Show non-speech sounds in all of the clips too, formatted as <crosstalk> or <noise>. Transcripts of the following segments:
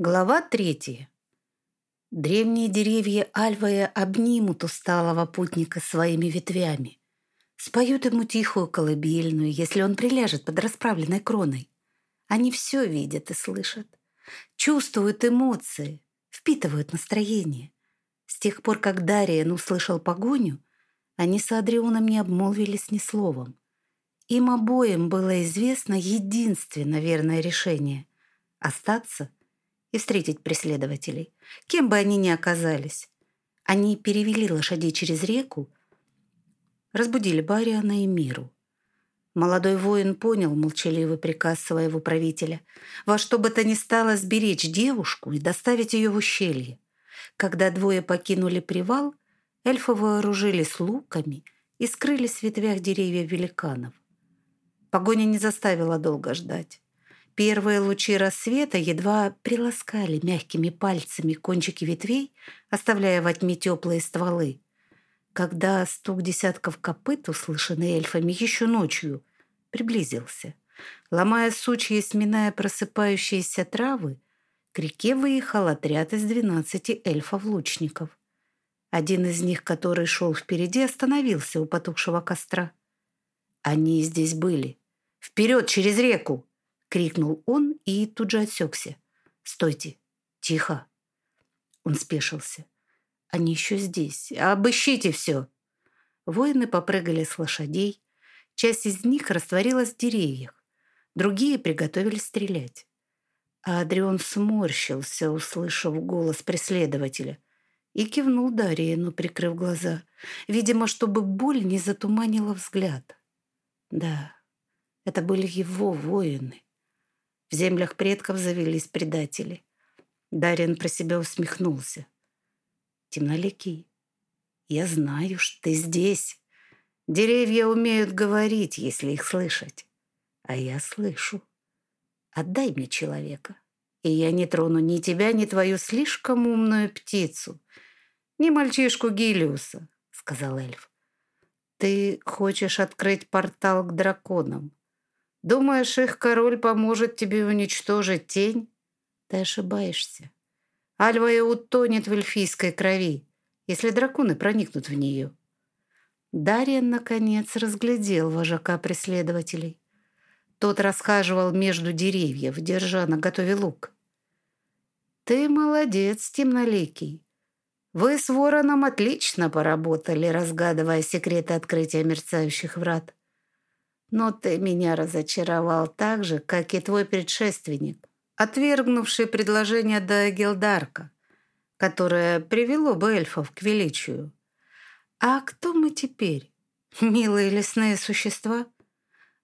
Глава третья. Древние деревья Альвая обнимут усталого путника своими ветвями. Споют ему тихую колыбельную, если он приляжет под расправленной кроной. Они все видят и слышат, чувствуют эмоции, впитывают настроение. С тех пор, как Дариен услышал погоню, они с Адрионом не обмолвились ни словом. Им обоим было известно единственно верное решение — остаться — и встретить преследователей, кем бы они ни оказались. Они перевели лошадей через реку, разбудили Бариана и Миру. Молодой воин понял молчаливый приказ своего правителя во что бы то ни стало сберечь девушку и доставить ее в ущелье. Когда двое покинули привал, эльфы вооружились луками и скрылись в ветвях деревьев великанов. Погоня не заставила долго ждать. Первые лучи рассвета едва приласкали мягкими пальцами кончики ветвей, оставляя во тьме теплые стволы. Когда стук десятков копыт, услышанный эльфами еще ночью, приблизился. Ломая сучья и сминая просыпающиеся травы, к реке выехал отряд из двенадцати эльфов-лучников. Один из них, который шел впереди, остановился у потухшего костра. Они здесь были. «Вперед, через реку!» — крикнул он и тут же отсекся. «Стойте! Тихо!» Он спешился. «Они еще здесь. Обыщите все!» Воины попрыгали с лошадей. Часть из них растворилась в деревьях. Другие приготовились стрелять. А Адрион сморщился, услышав голос преследователя, и кивнул Дариену, прикрыв глаза, видимо, чтобы боль не затуманила взгляд. Да, это были его воины. В землях предков завелись предатели. Дарьян про себя усмехнулся. Темноликий, я знаю, что ты здесь. Деревья умеют говорить, если их слышать. А я слышу. Отдай мне человека, и я не трону ни тебя, ни твою слишком умную птицу, ни мальчишку Гилиуса, сказал эльф. Ты хочешь открыть портал к драконам. Думаешь, их король поможет тебе уничтожить тень? Ты ошибаешься. Альвая утонет в эльфийской крови, если драконы проникнут в нее. Дарьян, наконец, разглядел вожака преследователей. Тот расхаживал между деревьев, держа на готове лук. «Ты молодец, темноликий. Вы с вороном отлично поработали, разгадывая секреты открытия мерцающих врат. Но ты меня разочаровал так же, как и твой предшественник, отвергнувший предложение Дагилдарка, которое привело бы эльфов к величию. А кто мы теперь? Милые лесные существа?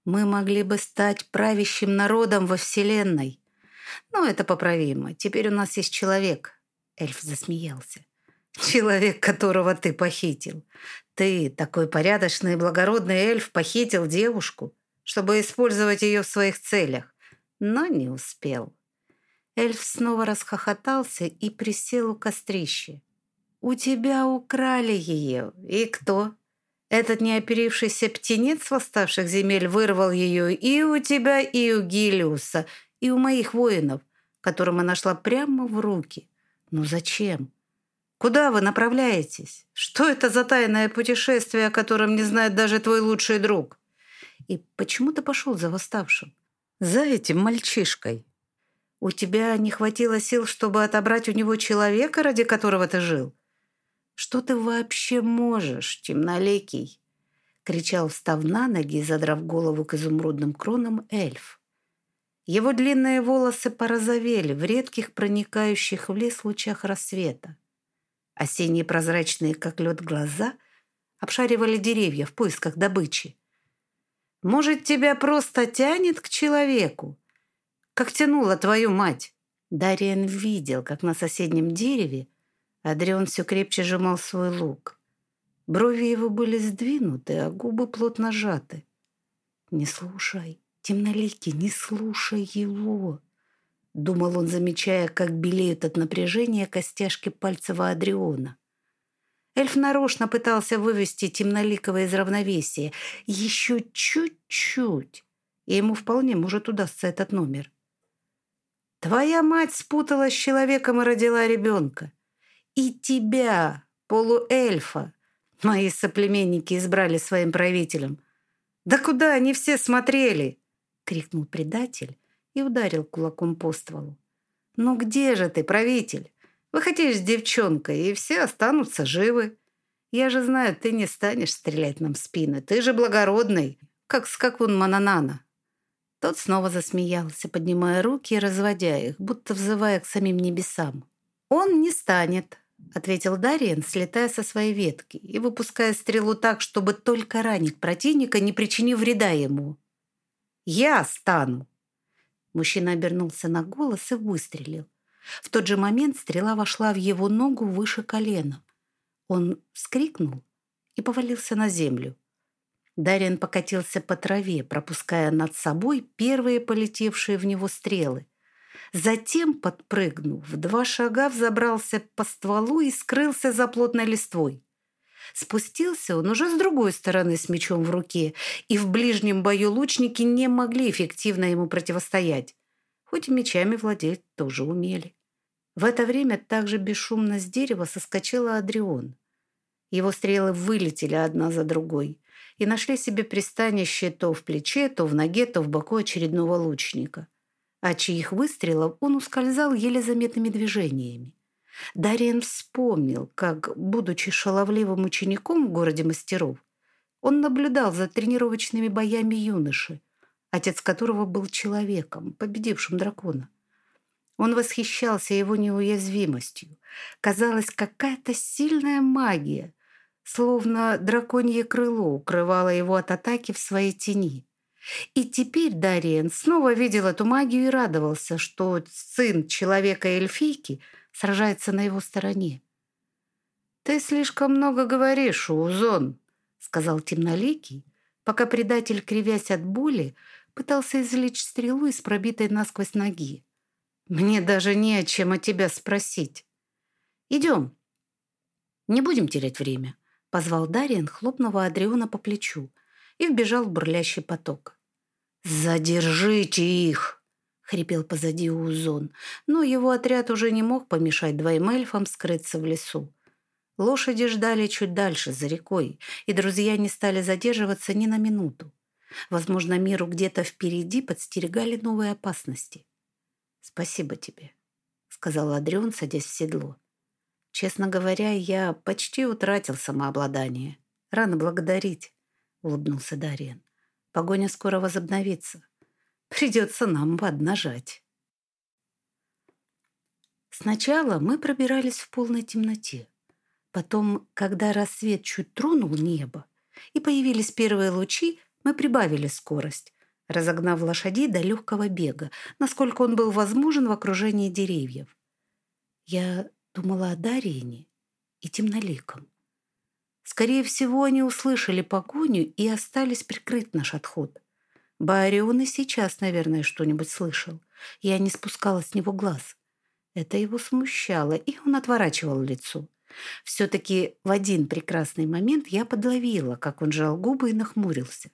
Мы могли бы стать правящим народом во Вселенной. Но это поправимо. Теперь у нас есть человек. Эльф засмеялся. Человек, которого ты похитил. Ты, такой порядочный и благородный эльф, похитил девушку, чтобы использовать ее в своих целях, но не успел. Эльф снова расхохотался и присел у кострища. «У тебя украли ее. И кто?» Этот неоперившийся птенец восставших земель вырвал ее и у тебя, и у Гилиуса, и у моих воинов, которым я нашла прямо в руки. Ну зачем? Куда вы направляетесь? Что это за тайное путешествие, о котором не знает даже твой лучший друг? И почему ты пошел за восставшим? За этим мальчишкой. У тебя не хватило сил, чтобы отобрать у него человека, ради которого ты жил? Что ты вообще можешь, темноликий? кричал, встав на ноги и задрав голову к изумрудным кронам эльф. Его длинные волосы порозовели в редких проникающих в лес лучах рассвета. Осенние прозрачные, как лед, глаза обшаривали деревья в поисках добычи. «Может, тебя просто тянет к человеку, как тянула твою мать?» Дариан видел, как на соседнем дереве Адрион все крепче сжимал свой лук. Брови его были сдвинуты, а губы плотно сжаты. «Не слушай, темноликий, не слушай его!» Думал он, замечая, как белеют от напряжения костяшки пальцев Адриона. Эльф нарочно пытался вывести темноликого из равновесия. Еще чуть-чуть, и ему вполне может удастся этот номер. Твоя мать спуталась с человеком и родила ребенка. И тебя, полуэльфа, мои соплеменники избрали своим правителем. Да куда они все смотрели?» — крикнул предатель и ударил кулаком по стволу. «Ну где же ты, правитель? Выходишь с девчонкой, и все останутся живы. Я же знаю, ты не станешь стрелять нам в спины. Ты же благородный, как скакун Мананана». Тот снова засмеялся, поднимая руки и разводя их, будто взывая к самим небесам. «Он не станет», — ответил Дариен, слетая со своей ветки и выпуская стрелу так, чтобы только ранить противника, не причинив вреда ему. «Я стану!» Мужчина обернулся на голос и выстрелил. В тот же момент стрела вошла в его ногу выше колена. Он вскрикнул и повалился на землю. Дарьян покатился по траве, пропуская над собой первые полетевшие в него стрелы. Затем, подпрыгнув, в два шага взобрался по стволу и скрылся за плотной листвой. Спустился он уже с другой стороны с мечом в руке, и в ближнем бою лучники не могли эффективно ему противостоять, хоть и мечами владеть тоже умели. В это время также бесшумно с дерева соскочила Адрион. Его стрелы вылетели одна за другой и нашли себе пристанище то в плече, то в ноге, то в боку очередного лучника. От чьих выстрелов он ускользал еле заметными движениями. Дариен вспомнил, как, будучи шаловливым учеником в городе мастеров, он наблюдал за тренировочными боями юноши, отец которого был человеком, победившим дракона. Он восхищался его неуязвимостью. Казалось, какая-то сильная магия, словно драконье крыло, укрывало его от атаки в своей тени. И теперь Дариен снова видел эту магию и радовался, что сын человека-эльфийки сражается на его стороне. «Ты слишком много говоришь, Узон», — сказал темноликий, пока предатель, кривясь от боли, пытался извлечь стрелу из пробитой насквозь ноги. «Мне даже не о чем о тебя спросить. Идем. Не будем терять время», — позвал Дариен, хлопнув Адриона по плечу, и вбежал в бурлящий поток. «Задержите их!» — хрипел позади Узон, но его отряд уже не мог помешать двоим эльфам скрыться в лесу. Лошади ждали чуть дальше, за рекой, и друзья не стали задерживаться ни на минуту. Возможно, миру где-то впереди подстерегали новые опасности. «Спасибо тебе», — сказал Адрион, садясь в седло. «Честно говоря, я почти утратил самообладание. Рано благодарить», — улыбнулся Дариен. «Погоня скоро возобновится. Придется нам поднажать». Сначала мы пробирались в полной темноте. Потом, когда рассвет чуть тронул небо и появились первые лучи, мы прибавили скорость, разогнав лошадей до легкого бега, насколько он был возможен в окружении деревьев. Я думала о Дарине и темноликом. Скорее всего, они услышали погоню и остались прикрыть наш отход. Барион и сейчас, наверное, что-нибудь слышал. Я не спускала с него глаз. Это его смущало, и он отворачивал лицо. Все-таки в один прекрасный момент я подловила, как он жал губы и нахмурился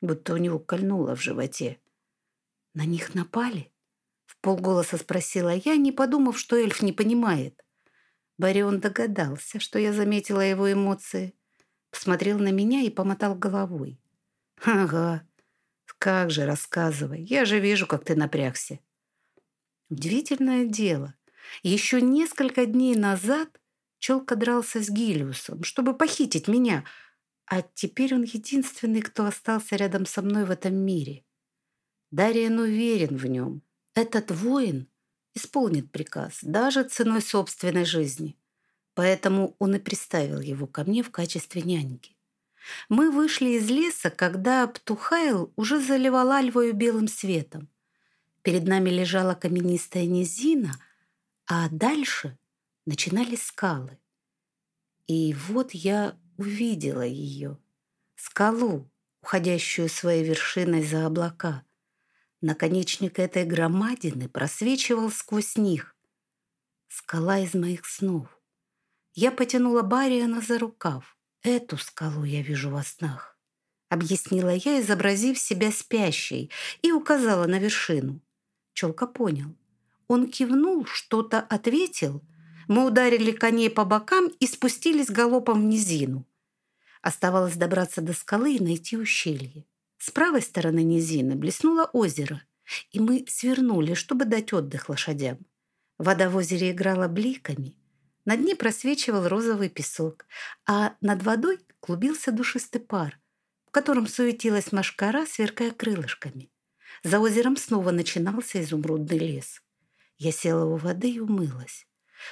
будто у него кольнуло в животе. «На них напали?» В полголоса спросила я, не подумав, что эльф не понимает. Барион догадался, что я заметила его эмоции. Посмотрел на меня и помотал головой. «Ага, как же, рассказывай. Я же вижу, как ты напрягся». Удивительное дело. Еще несколько дней назад Челка дрался с Гилиусом, чтобы похитить меня — а теперь он единственный, кто остался рядом со мной в этом мире. Дариан уверен в нем. Этот воин исполнит приказ, даже ценой собственной жизни. Поэтому он и приставил его ко мне в качестве няньки. Мы вышли из леса, когда Птухайл уже заливал Альвою белым светом. Перед нами лежала каменистая низина, а дальше начинались скалы. И вот я увидела ее. Скалу, уходящую своей вершиной за облака. Наконечник этой громадины просвечивал сквозь них. Скала из моих снов. Я потянула Бариана за рукав. Эту скалу я вижу во снах. Объяснила я, изобразив себя спящей, и указала на вершину. Челка понял. Он кивнул, что-то ответил. Мы ударили коней по бокам и спустились галопом в низину. Оставалось добраться до скалы и найти ущелье. С правой стороны низины блеснуло озеро, и мы свернули, чтобы дать отдых лошадям. Вода в озере играла бликами. На дне просвечивал розовый песок, а над водой клубился душистый пар, в котором суетилась машкара, сверкая крылышками. За озером снова начинался изумрудный лес. Я села у воды и умылась.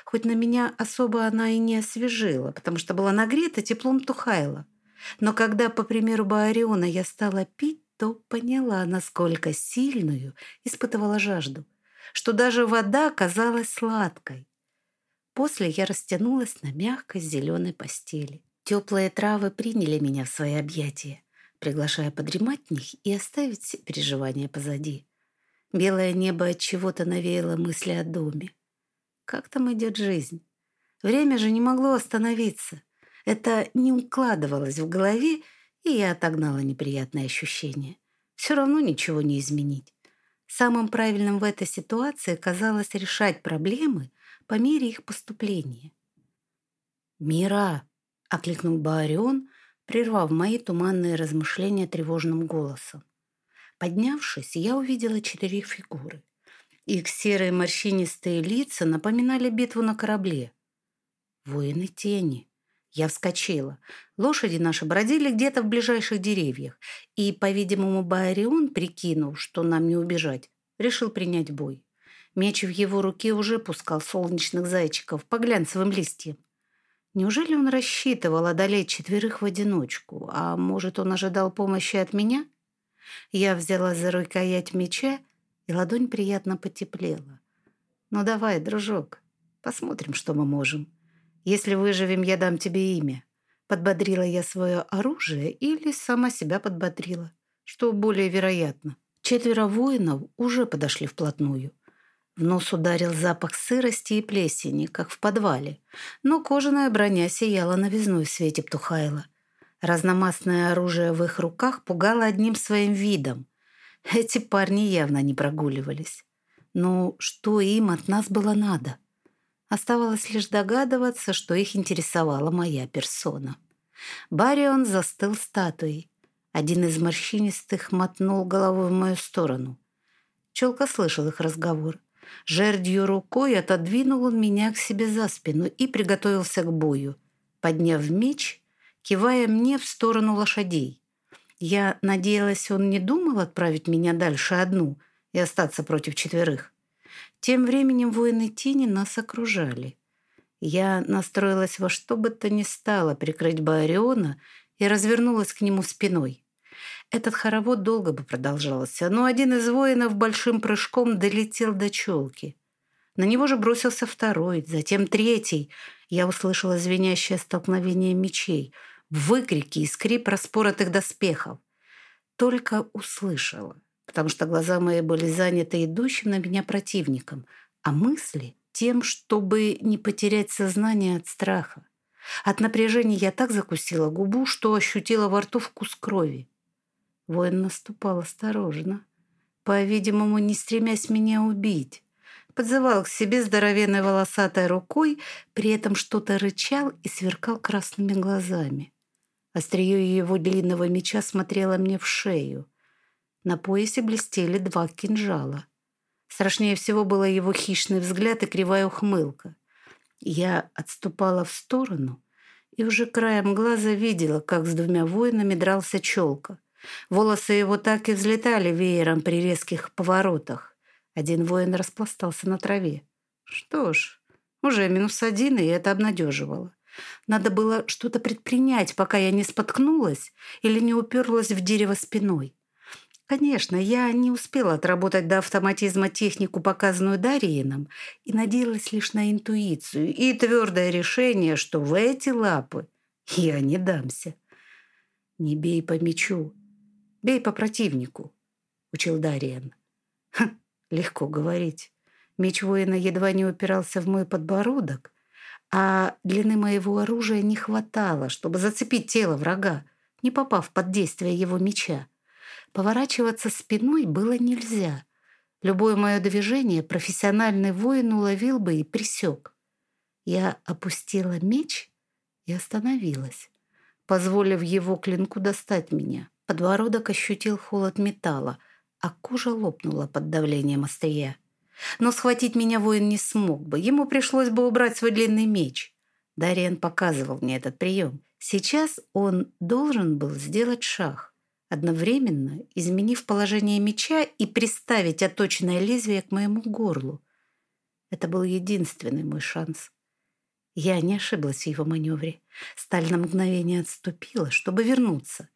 Хоть на меня особо она и не освежила, потому что была нагрета теплом Тухайла. Но когда, по примеру Баариона, я стала пить, то поняла, насколько сильную испытывала жажду, что даже вода казалась сладкой. После я растянулась на мягкой зеленой постели. Теплые травы приняли меня в свои объятия, приглашая подремать в них и оставить все переживания позади. Белое небо от чего-то навеяло мысли о доме. Как там идет жизнь? Время же не могло остановиться. Это не укладывалось в голове, и я отогнала неприятное ощущение. Все равно ничего не изменить. Самым правильным в этой ситуации казалось решать проблемы по мере их поступления. «Мира!» — окликнул Баарион, прервав мои туманные размышления тревожным голосом. Поднявшись, я увидела четыре фигуры. Их серые морщинистые лица напоминали битву на корабле. Воины тени. Я вскочила. Лошади наши бродили где-то в ближайших деревьях, и, по-видимому, Байрион, прикинув, что нам не убежать, решил принять бой. Меч в его руке уже пускал солнечных зайчиков по глянцевым листьям. Неужели он рассчитывал одолеть четверых в одиночку, а может, он ожидал помощи от меня? Я взяла за рукоять меча, и ладонь приятно потеплела. «Ну давай, дружок, посмотрим, что мы можем. Если выживем, я дам тебе имя». Подбодрила я свое оружие или сама себя подбодрила, что более вероятно. Четверо воинов уже подошли вплотную. В нос ударил запах сырости и плесени, как в подвале, но кожаная броня сияла новизной в свете Птухайла. Разномастное оружие в их руках пугало одним своим видом. Эти парни явно не прогуливались. Но что им от нас было надо? Оставалось лишь догадываться, что их интересовала моя персона. Барион застыл статуей. Один из морщинистых мотнул головой в мою сторону. Челка слышал их разговор. Жердью рукой отодвинул он меня к себе за спину и приготовился к бою. Подняв меч, кивая мне в сторону лошадей. Я надеялась, он не думал отправить меня дальше одну и остаться против четверых. Тем временем воины тени нас окружали. Я настроилась во что бы то ни стало прикрыть Баариона и развернулась к нему спиной. Этот хоровод долго бы продолжался, но один из воинов большим прыжком долетел до челки. На него же бросился второй, затем третий. Я услышала звенящее столкновение мечей — выкрики и скрип распоротых доспехов. Только услышала, потому что глаза мои были заняты идущим на меня противником, а мысли — тем, чтобы не потерять сознание от страха. От напряжения я так закусила губу, что ощутила во рту вкус крови. Воин наступал осторожно, по-видимому, не стремясь меня убить. Подзывал к себе здоровенной волосатой рукой, при этом что-то рычал и сверкал красными глазами. Острие его длинного меча смотрело мне в шею. На поясе блестели два кинжала. Страшнее всего было его хищный взгляд и кривая ухмылка. Я отступала в сторону и уже краем глаза видела, как с двумя воинами дрался челка. Волосы его так и взлетали веером при резких поворотах. Один воин распластался на траве. Что ж, уже минус один, и это обнадеживало. Надо было что-то предпринять, пока я не споткнулась или не уперлась в дерево спиной. Конечно, я не успела отработать до автоматизма технику, показанную Дариином, и надеялась лишь на интуицию и твердое решение, что в эти лапы я не дамся. «Не бей по мячу, бей по противнику», — учил Дариен. Хм, легко говорить. Меч воина едва не упирался в мой подбородок, а длины моего оружия не хватало, чтобы зацепить тело врага, не попав под действие его меча. Поворачиваться спиной было нельзя. Любое мое движение профессиональный воин уловил бы и присек. Я опустила меч и остановилась, позволив его клинку достать меня. Подбородок ощутил холод металла, а кожа лопнула под давлением острия. Но схватить меня воин не смог бы, ему пришлось бы убрать свой длинный меч. Дариан показывал мне этот прием. Сейчас он должен был сделать шаг, одновременно изменив положение меча и приставить оточенное лезвие к моему горлу. Это был единственный мой шанс. Я не ошиблась в его маневре. Сталь на мгновение отступила, чтобы вернуться.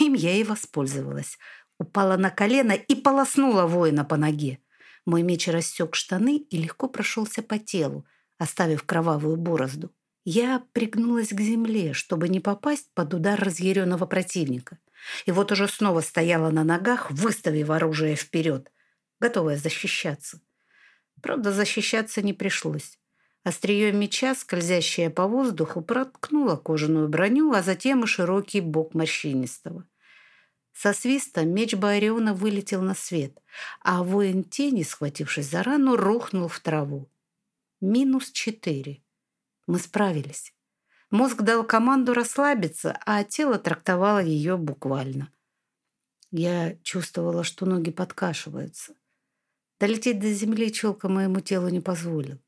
Им я и воспользовалась. Упала на колено и полоснула воина по ноге. Мой меч рассек штаны и легко прошелся по телу, оставив кровавую борозду. Я пригнулась к земле, чтобы не попасть под удар разъяренного противника. И вот уже снова стояла на ногах, выставив оружие вперед, готовая защищаться. Правда, защищаться не пришлось. Острие меча, скользящее по воздуху, проткнуло кожаную броню, а затем и широкий бок морщинистого. Со свистом меч Байриона вылетел на свет, а воин тени, схватившись за рану, рухнул в траву. Минус четыре. Мы справились. Мозг дал команду расслабиться, а тело трактовало ее буквально. Я чувствовала, что ноги подкашиваются. Долететь до земли челка моему телу не позволил.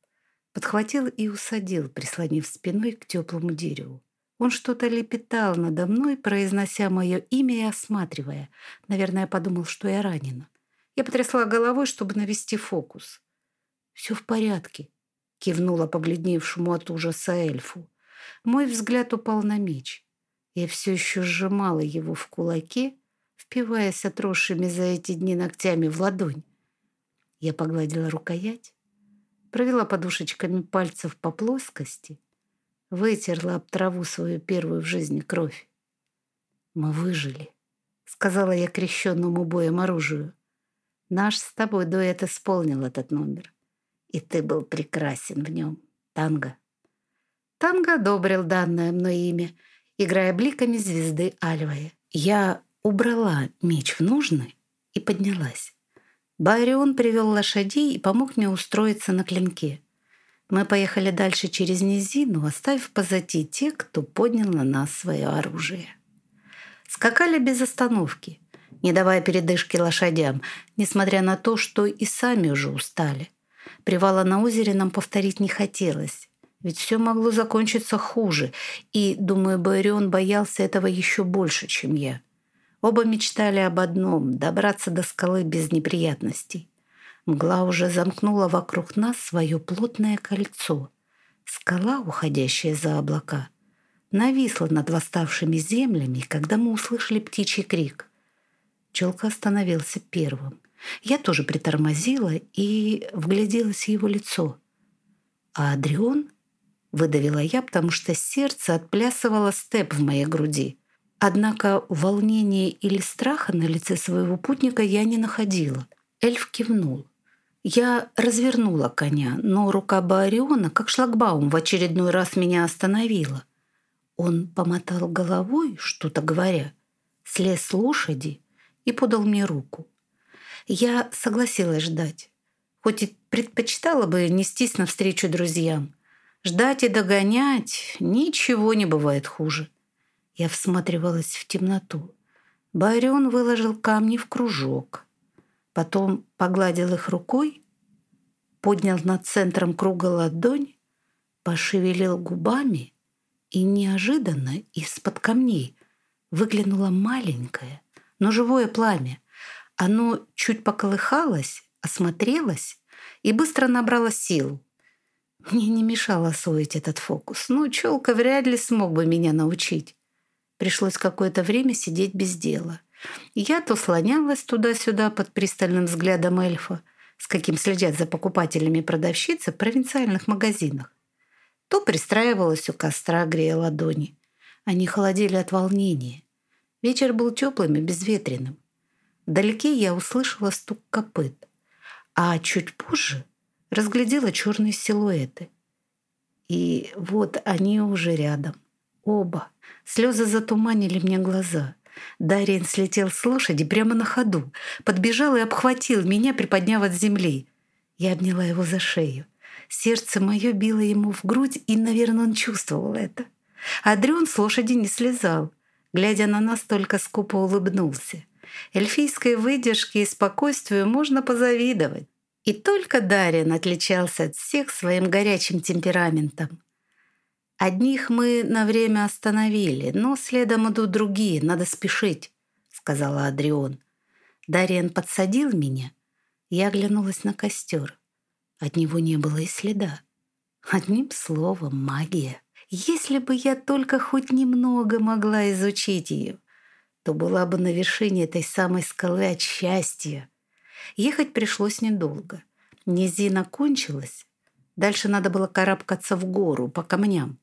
Подхватил и усадил, прислонив спиной к теплому дереву. Он что-то лепетал надо мной, произнося мое имя и осматривая. Наверное, подумал, что я ранена. Я потрясла головой, чтобы навести фокус. «Все в порядке», — кивнула побледневшему от ужаса эльфу. Мой взгляд упал на меч. Я все еще сжимала его в кулаке, впиваясь отросшими за эти дни ногтями в ладонь. Я погладила рукоять, провела подушечками пальцев по плоскости, вытерла об траву свою первую в жизни кровь. «Мы выжили», — сказала я крещенному боем оружию. «Наш с тобой дуэт исполнил этот номер, и ты был прекрасен в нем, танго». Танго одобрил данное мной имя, играя бликами звезды Альвая. Я убрала меч в ножны и поднялась. Байрион привел лошадей и помог мне устроиться на клинке. Мы поехали дальше через низину, оставив позади тех, кто поднял на нас свое оружие. Скакали без остановки, не давая передышки лошадям, несмотря на то, что и сами уже устали. Привала на озере нам повторить не хотелось, ведь все могло закончиться хуже, и, думаю, Байрион боялся этого еще больше, чем я. Оба мечтали об одном — добраться до скалы без неприятностей. Мгла уже замкнула вокруг нас свое плотное кольцо. Скала, уходящая за облака, нависла над восставшими землями, когда мы услышали птичий крик. Челка остановился первым. Я тоже притормозила и вгляделась в его лицо. «А Адрион?» — выдавила я, потому что сердце отплясывало степ в моей груди. Однако волнения или страха на лице своего путника я не находила. Эльф кивнул. Я развернула коня, но рука Баариона, как шлагбаум, в очередной раз меня остановила. Он помотал головой, что-то говоря, слез с лошади и подал мне руку. Я согласилась ждать, хоть и предпочитала бы нестись навстречу друзьям. Ждать и догонять ничего не бывает хуже. Я всматривалась в темноту. Байрон выложил камни в кружок. Потом погладил их рукой, поднял над центром круга ладонь, пошевелил губами, и неожиданно из-под камней выглянуло маленькое, но живое пламя. Оно чуть поколыхалось, осмотрелось и быстро набрало силу. Мне не мешало освоить этот фокус, но челка вряд ли смог бы меня научить. Пришлось какое-то время сидеть без дела. Я то слонялась туда-сюда под пристальным взглядом эльфа, с каким следят за покупателями продавщицы в провинциальных магазинах, то пристраивалась у костра, грея ладони. Они холодели от волнения. Вечер был теплым и безветренным. Вдалеке я услышала стук копыт, а чуть позже разглядела черные силуэты. И вот они уже рядом. Оба. Слезы затуманили мне глаза. Дариен слетел с лошади прямо на ходу, подбежал и обхватил меня, приподняв от земли. Я обняла его за шею. Сердце мое било ему в грудь, и, наверное, он чувствовал это. Адрион с лошади не слезал. Глядя на нас, только скупо улыбнулся. Эльфийской выдержке и спокойствию можно позавидовать. И только Дарьян отличался от всех своим горячим темпераментом. «Одних мы на время остановили, но следом идут другие, надо спешить», — сказала Адрион. Дарьян подсадил меня. Я оглянулась на костер. От него не было и следа. Одним словом, магия. Если бы я только хоть немного могла изучить ее, то была бы на вершине этой самой скалы от счастья. Ехать пришлось недолго. Низина кончилась. Дальше надо было карабкаться в гору по камням.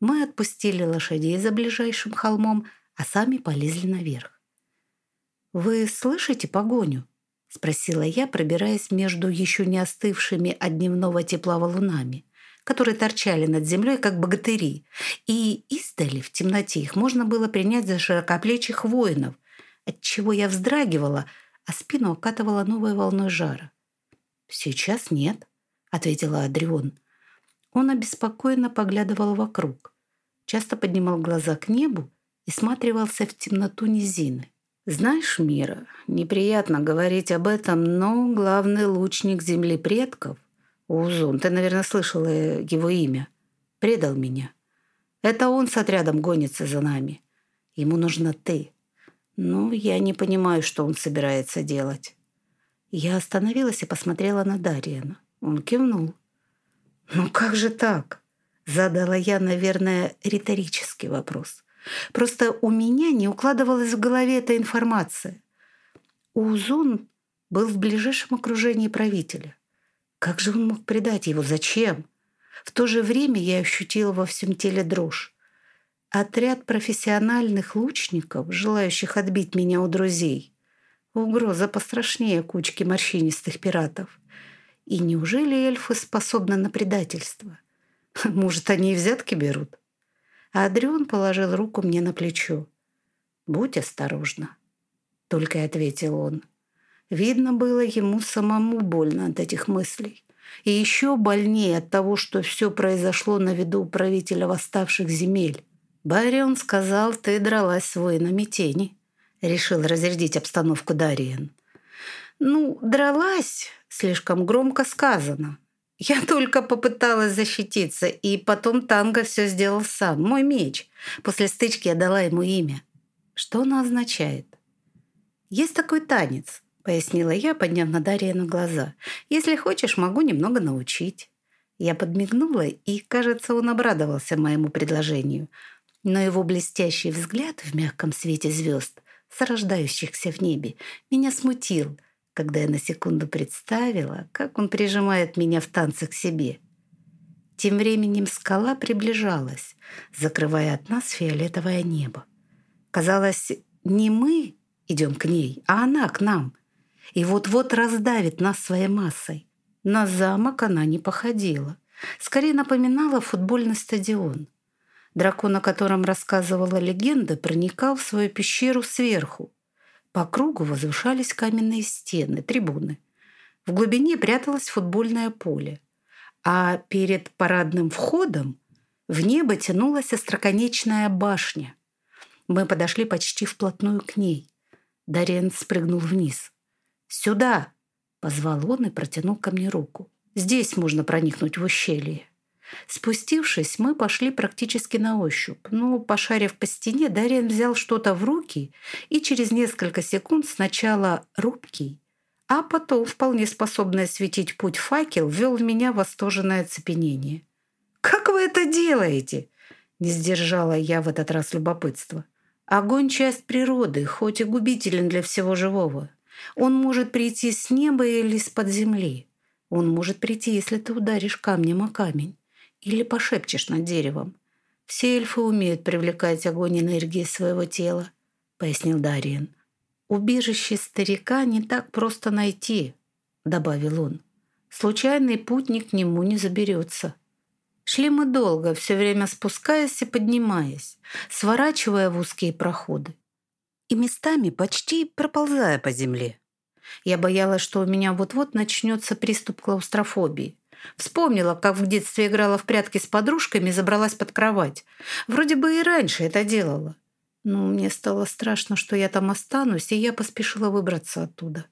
Мы отпустили лошадей за ближайшим холмом, а сами полезли наверх. «Вы слышите погоню?» — спросила я, пробираясь между еще не остывшими от дневного тепла валунами, которые торчали над землей, как богатыри, и издали в темноте их можно было принять за широкоплечих воинов, отчего я вздрагивала, а спину окатывала новой волной жара. «Сейчас нет», — ответила Адрион. Он обеспокоенно поглядывал вокруг, часто поднимал глаза к небу и сматривался в темноту низины. «Знаешь, Мира, неприятно говорить об этом, но главный лучник земли предков, Узун, ты, наверное, слышала его имя, предал меня. Это он с отрядом гонится за нами. Ему нужна ты. Но я не понимаю, что он собирается делать». Я остановилась и посмотрела на Дарьяна. Он кивнул. «Ну как же так?» Задала я, наверное, риторический вопрос. Просто у меня не укладывалась в голове эта информация. Узун был в ближайшем окружении правителя. Как же он мог предать его? Зачем? В то же время я ощутила во всем теле дрожь. Отряд профессиональных лучников, желающих отбить меня у друзей. Угроза пострашнее кучки морщинистых пиратов. И неужели эльфы способны на предательство? <laughs> Может, они и взятки берут? А Адрион положил руку мне на плечо. «Будь осторожна», — только и ответил он. Видно было ему самому больно от этих мыслей. И еще больнее от того, что все произошло на виду правителя восставших земель. «Барион сказал, ты дралась с воинами тени», — решил разрядить обстановку Дариен. «Ну, дралась, слишком громко сказано. Я только попыталась защититься, и потом Танго все сделал сам. Мой меч. После стычки я дала ему имя. Что оно означает? Есть такой танец, пояснила я, подняв на Дарья на глаза. Если хочешь, могу немного научить. Я подмигнула, и, кажется, он обрадовался моему предложению. Но его блестящий взгляд в мягком свете звезд, зарождающихся в небе, меня смутил – когда я на секунду представила, как он прижимает меня в танце к себе. Тем временем скала приближалась, закрывая от нас фиолетовое небо. Казалось, не мы идем к ней, а она к нам. И вот-вот раздавит нас своей массой. На замок она не походила. Скорее напоминала футбольный стадион. Дракон, о котором рассказывала легенда, проникал в свою пещеру сверху, по кругу возвышались каменные стены, трибуны. В глубине пряталось футбольное поле. А перед парадным входом в небо тянулась остроконечная башня. Мы подошли почти вплотную к ней. Дариен спрыгнул вниз. «Сюда!» — позвал он и протянул ко мне руку. «Здесь можно проникнуть в ущелье». Спустившись, мы пошли практически на ощупь. Но, пошарив по стене, Дарьян взял что-то в руки и через несколько секунд сначала рубкий, а потом вполне способный осветить путь факел ввел в меня восторженное оцепенение. «Как вы это делаете?» – не сдержала я в этот раз любопытство. «Огонь – часть природы, хоть и губителен для всего живого. Он может прийти с неба или из-под земли. Он может прийти, если ты ударишь камнем о камень или пошепчешь над деревом. Все эльфы умеют привлекать огонь энергии своего тела, пояснил Дариен. Убежище старика не так просто найти, добавил он. Случайный путник к нему не заберется. Шли мы долго, все время спускаясь и поднимаясь, сворачивая в узкие проходы. и местами почти проползая по земле. Я боялась, что у меня вот-вот начнется приступ клаустрофобии. Вспомнила, как в детстве играла в прятки с подружками и забралась под кровать. Вроде бы и раньше это делала. Но мне стало страшно, что я там останусь, и я поспешила выбраться оттуда.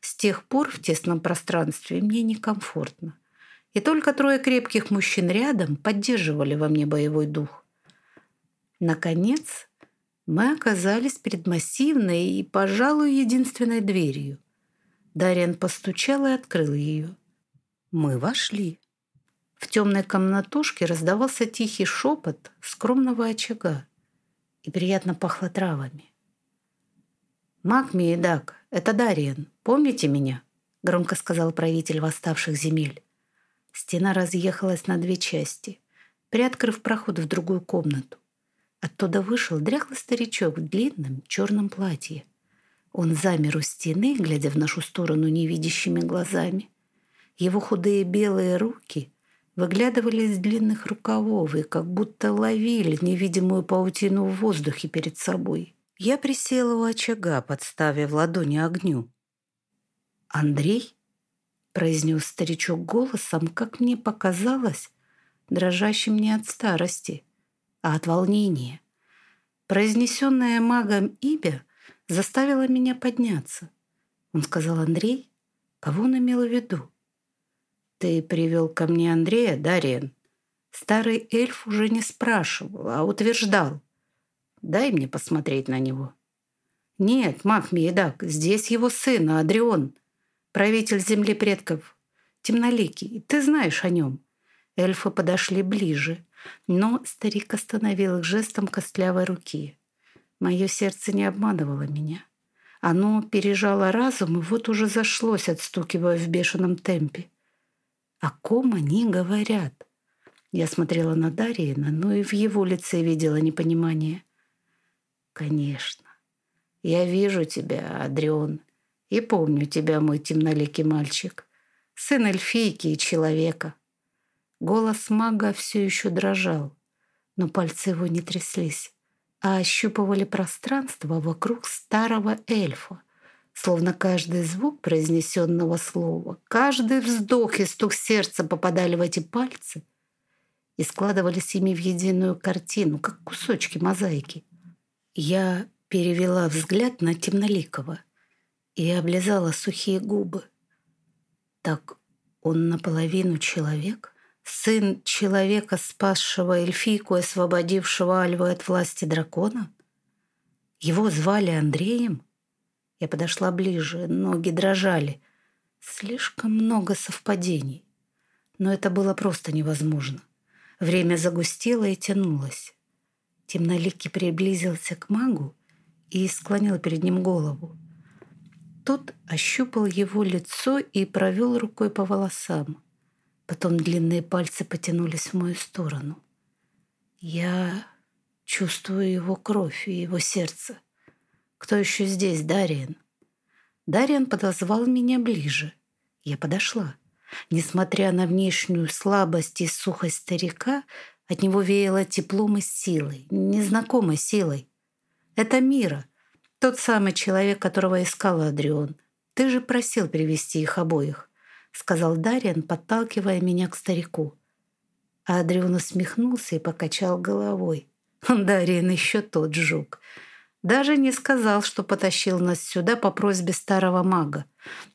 С тех пор в тесном пространстве мне некомфортно. И только трое крепких мужчин рядом поддерживали во мне боевой дух. Наконец, мы оказались перед массивной и, пожалуй, единственной дверью. Дарьян постучал и открыл ее. Мы вошли. В темной комнатушке раздавался тихий шепот скромного очага и приятно пахло травами. «Мак Миедак, это Дариен. Помните меня?» громко сказал правитель восставших земель. Стена разъехалась на две части, приоткрыв проход в другую комнату. Оттуда вышел дряхлый старичок в длинном черном платье. Он замер у стены, глядя в нашу сторону невидящими глазами. Его худые белые руки выглядывали из длинных рукавов и как будто ловили невидимую паутину в воздухе перед собой. Я присела у очага, подставив ладони огню. «Андрей?» — произнес старичок голосом, как мне показалось, дрожащим не от старости, а от волнения. Произнесенное магом имя заставило меня подняться. Он сказал «Андрей?» Кого он имел в виду? «Ты привел ко мне Андрея, Дариен?» Старый эльф уже не спрашивал, а утверждал. «Дай мне посмотреть на него». «Нет, маг Миедак, здесь его сын, Адрион, правитель земли предков, темноликий. Ты знаешь о нем». Эльфы подошли ближе, но старик остановил их жестом костлявой руки. Мое сердце не обманывало меня. Оно пережало разум и вот уже зашлось, отстукивая в бешеном темпе. О ком они говорят? Я смотрела на Дарьина, но и в его лице видела непонимание. Конечно. Я вижу тебя, Адрион, и помню тебя, мой темноликий мальчик, сын эльфийки и человека. Голос мага все еще дрожал, но пальцы его не тряслись, а ощупывали пространство вокруг старого эльфа словно каждый звук произнесенного слова, каждый вздох и стук сердца попадали в эти пальцы и складывались ими в единую картину, как кусочки мозаики. Я перевела взгляд на Темноликова и облизала сухие губы. Так он наполовину человек? Сын человека, спасшего эльфийку и освободившего Альву от власти дракона? Его звали Андреем? Я подошла ближе, ноги дрожали. Слишком много совпадений. Но это было просто невозможно. Время загустело и тянулось. Темноликий приблизился к магу и склонил перед ним голову. Тот ощупал его лицо и провел рукой по волосам. Потом длинные пальцы потянулись в мою сторону. Я чувствую его кровь и его сердце. «Кто еще здесь, Дариен?» Дариан подозвал меня ближе. Я подошла. Несмотря на внешнюю слабость и сухость старика, от него веяло теплом и силой, незнакомой силой. Это Мира, тот самый человек, которого искал Адрион. Ты же просил привести их обоих, сказал Дариан, подталкивая меня к старику. А Адрион усмехнулся и покачал головой. Дариан еще тот жук. Даже не сказал, что потащил нас сюда по просьбе старого мага.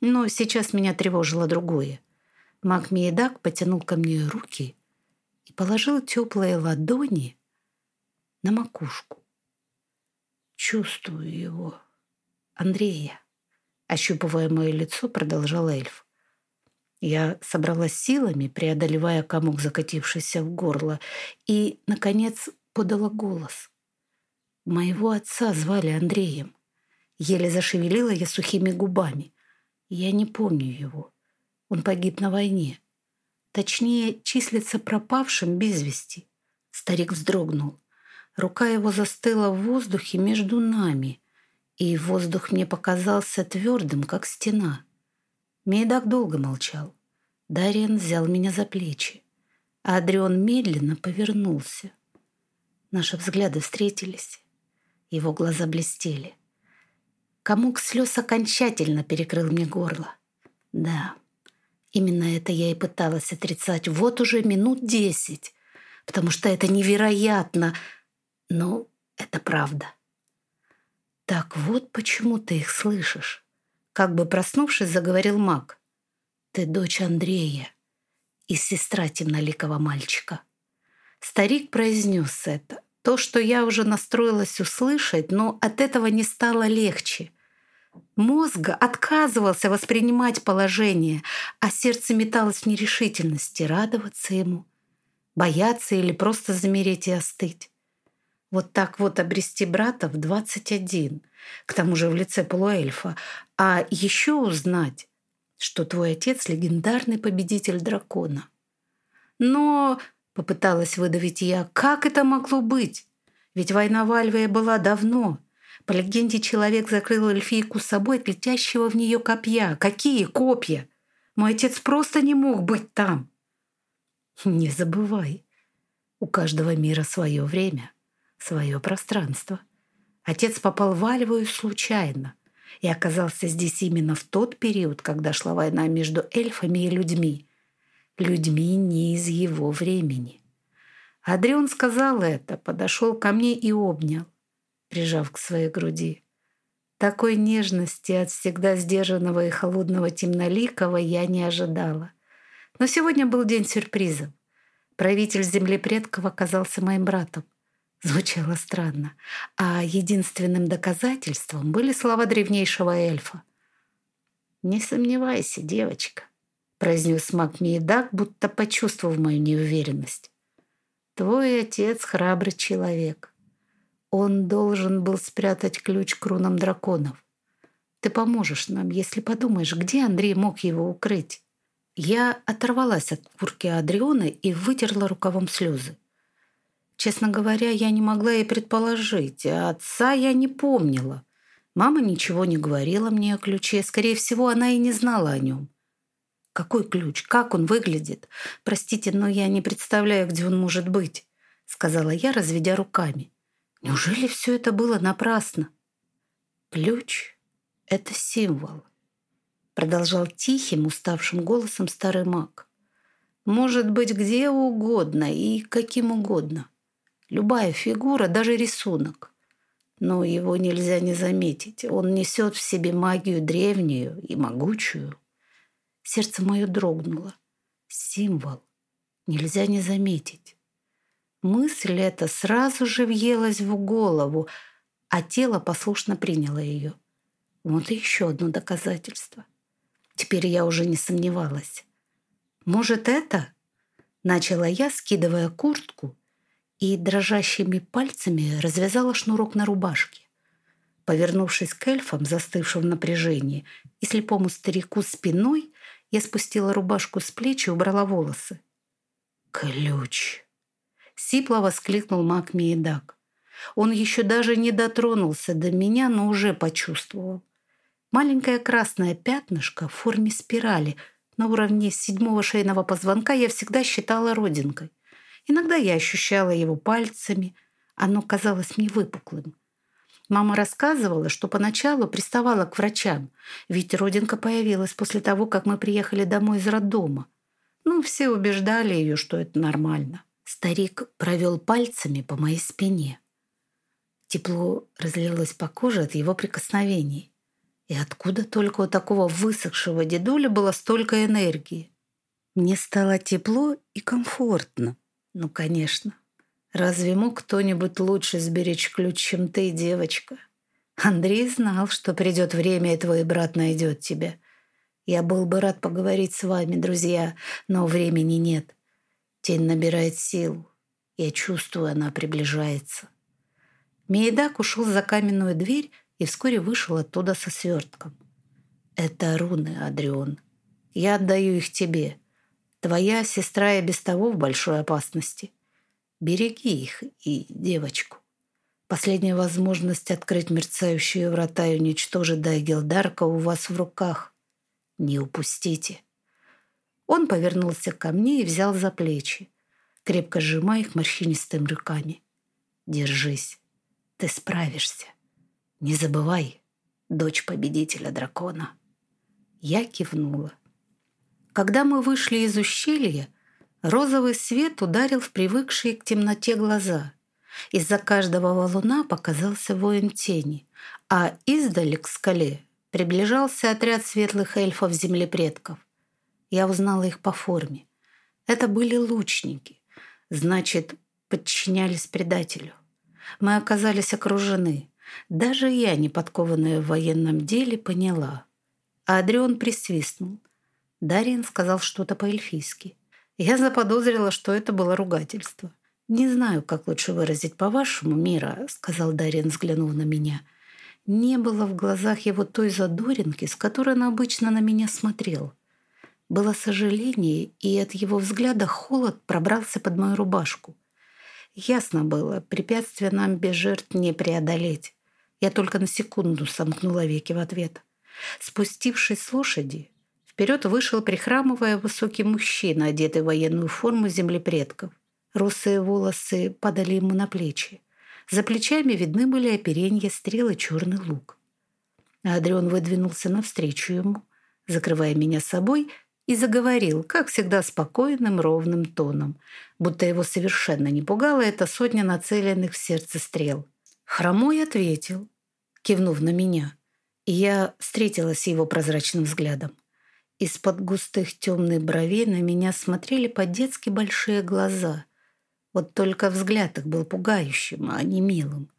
Но сейчас меня тревожило другое. Маг Миедак потянул ко мне руки и положил теплые ладони на макушку. Чувствую его. Андрея. Ощупывая мое лицо, продолжал эльф. Я собралась силами, преодолевая комок, закатившийся в горло, и, наконец, подала голос. Моего отца звали Андреем. Еле зашевелила я сухими губами. Я не помню его. Он погиб на войне. Точнее, числится пропавшим без вести. Старик вздрогнул. Рука его застыла в воздухе между нами, и воздух мне показался твердым, как стена. Мейдак долго молчал. Дариан взял меня за плечи, а Адрион медленно повернулся. Наши взгляды встретились. Его глаза блестели. Комок слез окончательно перекрыл мне горло. Да, именно это я и пыталась отрицать вот уже минут десять, потому что это невероятно, но это правда. Так вот почему ты их слышишь. Как бы проснувшись, заговорил маг. Ты дочь Андрея и сестра темноликого мальчика. Старик произнес это. То, что я уже настроилась услышать, но от этого не стало легче. Мозг отказывался воспринимать положение, а сердце металось в нерешительности, радоваться ему, бояться или просто замереть и остыть. Вот так вот обрести брата в 21, к тому же в лице полуэльфа, а еще узнать, что твой отец — легендарный победитель дракона. Но Попыталась выдавить я. Как это могло быть? Ведь война в Альвее была давно. По легенде, человек закрыл эльфийку с собой от летящего в нее копья. Какие копья? Мой отец просто не мог быть там. Не забывай. У каждого мира свое время, свое пространство. Отец попал в Альвию случайно и оказался здесь именно в тот период, когда шла война между эльфами и людьми людьми не из его времени. Адрион сказал это, подошел ко мне и обнял, прижав к своей груди. Такой нежности от всегда сдержанного и холодного темноликого я не ожидала. Но сегодня был день сюрпризов. Правитель земли предков оказался моим братом. Звучало странно. А единственным доказательством были слова древнейшего эльфа. «Не сомневайся, девочка произнес маг Миедак, будто почувствовав мою неуверенность. Твой отец храбрый человек. Он должен был спрятать ключ к рунам драконов. Ты поможешь нам, если подумаешь, где Андрей мог его укрыть. Я оторвалась от курки Адриона и вытерла рукавом слезы. Честно говоря, я не могла и предположить, а отца я не помнила. Мама ничего не говорила мне о ключе, скорее всего, она и не знала о нем. Какой ключ? Как он выглядит? Простите, но я не представляю, где он может быть, сказала я, разведя руками. Неужели все это было напрасно? Ключ — это символ, продолжал тихим, уставшим голосом старый маг. Может быть где угодно и каким угодно. Любая фигура, даже рисунок. Но его нельзя не заметить. Он несет в себе магию древнюю и могучую. Сердце мое дрогнуло. Символ. Нельзя не заметить. Мысль эта сразу же въелась в голову, а тело послушно приняло ее. Вот и еще одно доказательство. Теперь я уже не сомневалась. «Может, это?» Начала я, скидывая куртку, и дрожащими пальцами развязала шнурок на рубашке. Повернувшись к эльфам, застывшим в напряжении, и слепому старику спиной, я спустила рубашку с плеч и убрала волосы. «Ключ!» Сипло воскликнул маг Миедак. Он еще даже не дотронулся до меня, но уже почувствовал. Маленькое красное пятнышко в форме спирали на уровне седьмого шейного позвонка я всегда считала родинкой. Иногда я ощущала его пальцами, оно казалось мне выпуклым. Мама рассказывала, что поначалу приставала к врачам, ведь родинка появилась после того, как мы приехали домой из роддома. Ну, все убеждали ее, что это нормально. Старик провел пальцами по моей спине. Тепло разлилось по коже от его прикосновений. И откуда только у такого высохшего дедуля было столько энергии? Мне стало тепло и комфортно. Ну, конечно. Разве мог кто-нибудь лучше сберечь ключ, чем ты, девочка? Андрей знал, что придет время, и твой брат найдет тебя. Я был бы рад поговорить с вами, друзья, но времени нет. Тень набирает силу. Я чувствую, она приближается. Мейдак ушел за каменную дверь и вскоре вышел оттуда со свертком. «Это руны, Адрион. Я отдаю их тебе. Твоя сестра и без того в большой опасности. Береги их и девочку. Последняя возможность открыть мерцающие врата и уничтожить Дайгелдарка у вас в руках. Не упустите. Он повернулся ко мне и взял за плечи, крепко сжимая их морщинистыми руками. Держись. Ты справишься. Не забывай. дочь победителя дракона. Я кивнула. Когда мы вышли из ущелья, розовый свет ударил в привыкшие к темноте глаза. Из-за каждого валуна показался воин тени, а издали к скале приближался отряд светлых эльфов земли предков. Я узнала их по форме. Это были лучники. Значит, подчинялись предателю. Мы оказались окружены. Даже я, не подкованная в военном деле, поняла. А Адрион присвистнул. Дарьян сказал что-то по-эльфийски. Я заподозрила, что это было ругательство. «Не знаю, как лучше выразить по-вашему, Мира», — сказал Дарьян, взглянув на меня. Не было в глазах его той задоринки, с которой он обычно на меня смотрел. Было сожаление, и от его взгляда холод пробрался под мою рубашку. Ясно было, препятствия нам без жертв не преодолеть. Я только на секунду сомкнула веки в ответ. Спустившись с лошади, вперед вышел, прихрамывая, высокий мужчина, одетый в военную форму землепредков. Русые волосы падали ему на плечи. За плечами видны были оперенья, стрелы, черный лук. Адрион выдвинулся навстречу ему, закрывая меня собой, и заговорил, как всегда, спокойным, ровным тоном, будто его совершенно не пугала эта сотня нацеленных в сердце стрел. Хромой ответил, кивнув на меня, и я встретилась с его прозрачным взглядом. Из-под густых темных бровей на меня смотрели по-детски большие глаза. Вот только взгляд их был пугающим, а не милым.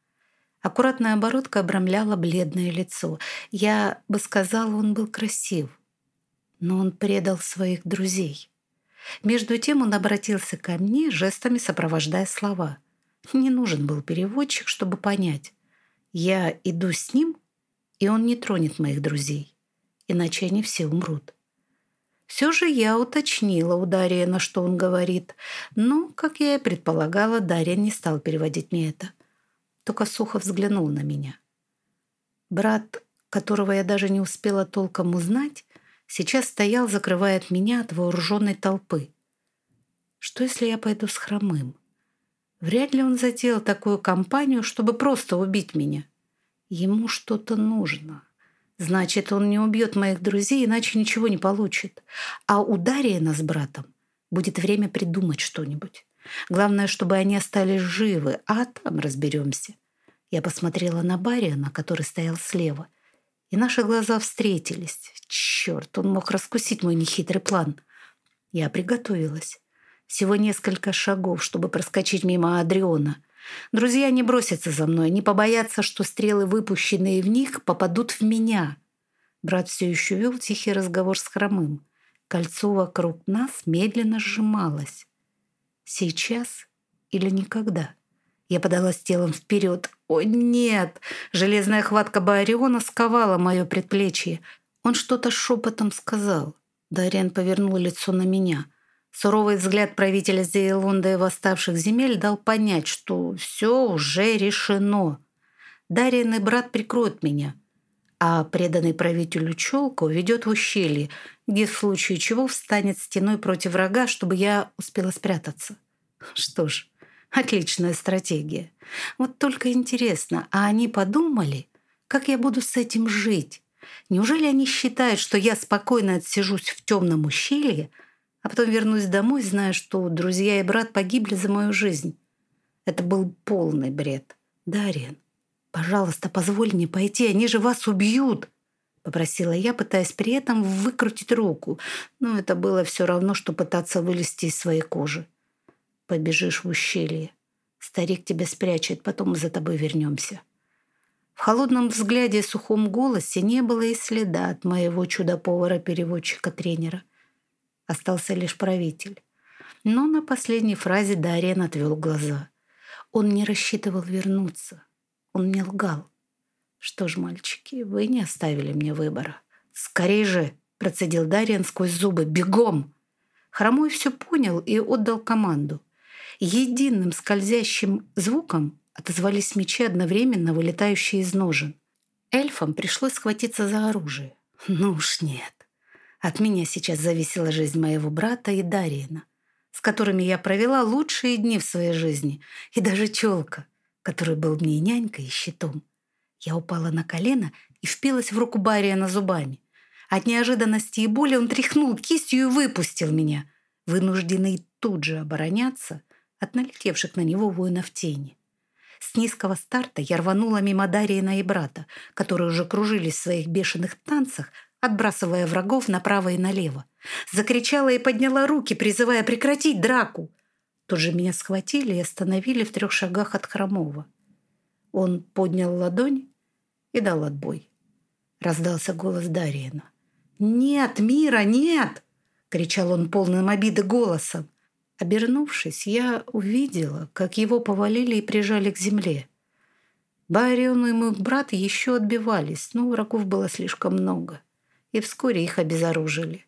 Аккуратная оборотка обрамляла бледное лицо. Я бы сказала, он был красив. Но он предал своих друзей. Между тем он обратился ко мне, жестами сопровождая слова. Не нужен был переводчик, чтобы понять. Я иду с ним, и он не тронет моих друзей. Иначе они все умрут. Все же я уточнила у Дарья, на что он говорит. Но, как я и предполагала, Дарья не стал переводить мне это. Только сухо взглянул на меня. Брат, которого я даже не успела толком узнать, сейчас стоял, закрывая от меня от вооруженной толпы. Что, если я пойду с хромым? Вряд ли он затеял такую кампанию, чтобы просто убить меня. Ему что-то нужно. Значит, он не убьет моих друзей, иначе ничего не получит. А у Дарьина с братом будет время придумать что-нибудь. Главное, чтобы они остались живы, а там разберемся. Я посмотрела на Бариана, который стоял слева, и наши глаза встретились. Черт, он мог раскусить мой нехитрый план. Я приготовилась. Всего несколько шагов, чтобы проскочить мимо Адриона — Друзья не бросятся за мной, не побоятся, что стрелы, выпущенные в них, попадут в меня. Брат все еще вел тихий разговор с хромым. Кольцо вокруг нас медленно сжималось. Сейчас или никогда? Я подалась телом вперед. О, нет! Железная хватка Баариона сковала мое предплечье. Он что-то шепотом сказал. Дариан повернул лицо на меня — Суровый взгляд правителя Зейлонда и восставших земель дал понять, что все уже решено. Дарьин и брат прикроют меня, а преданный правителю Челку ведет в ущелье, где в случае чего встанет стеной против врага, чтобы я успела спрятаться. Что ж, отличная стратегия. Вот только интересно, а они подумали, как я буду с этим жить? Неужели они считают, что я спокойно отсижусь в темном ущелье, а потом вернусь домой, зная, что друзья и брат погибли за мою жизнь. Это был полный бред. «Дарьян, пожалуйста, позволь мне пойти, они же вас убьют!» Попросила я, пытаясь при этом выкрутить руку. Но это было все равно, что пытаться вылезти из своей кожи. «Побежишь в ущелье. Старик тебя спрячет, потом мы за тобой вернемся». В холодном взгляде и сухом голосе не было и следа от моего чудо-повара-переводчика-тренера. Остался лишь правитель. Но на последней фразе Дарьян отвел глаза. Он не рассчитывал вернуться. Он мне лгал. «Что ж, мальчики, вы не оставили мне выбора». «Скорей же!» – процедил Дарьян сквозь зубы. «Бегом!» Хромой все понял и отдал команду. Единым скользящим звуком отозвались мечи, одновременно вылетающие из ножен. Эльфам пришлось схватиться за оружие. Ну уж нет. От меня сейчас зависела жизнь моего брата и Дарьина, с которыми я провела лучшие дни в своей жизни, и даже челка, который был мне нянькой и щитом. Я упала на колено, и впилась в руку Бариана зубами. От неожиданности и боли он тряхнул кистью и выпустил меня, вынужденный тут же обороняться от налетевших на него воинов тени. С низкого старта я рванула мимо Дариена и брата, которые уже кружились в своих бешеных танцах, отбрасывая врагов направо и налево. Закричала и подняла руки, призывая прекратить драку. Тут же меня схватили и остановили в трех шагах от Хромова. Он поднял ладонь и дал отбой. Раздался голос Дариена. «Нет, Мира, нет!» — кричал он полным обиды голосом. Обернувшись, я увидела, как его повалили и прижали к земле. Байрион и мой брат еще отбивались, но врагов было слишком много, и вскоре их обезоружили.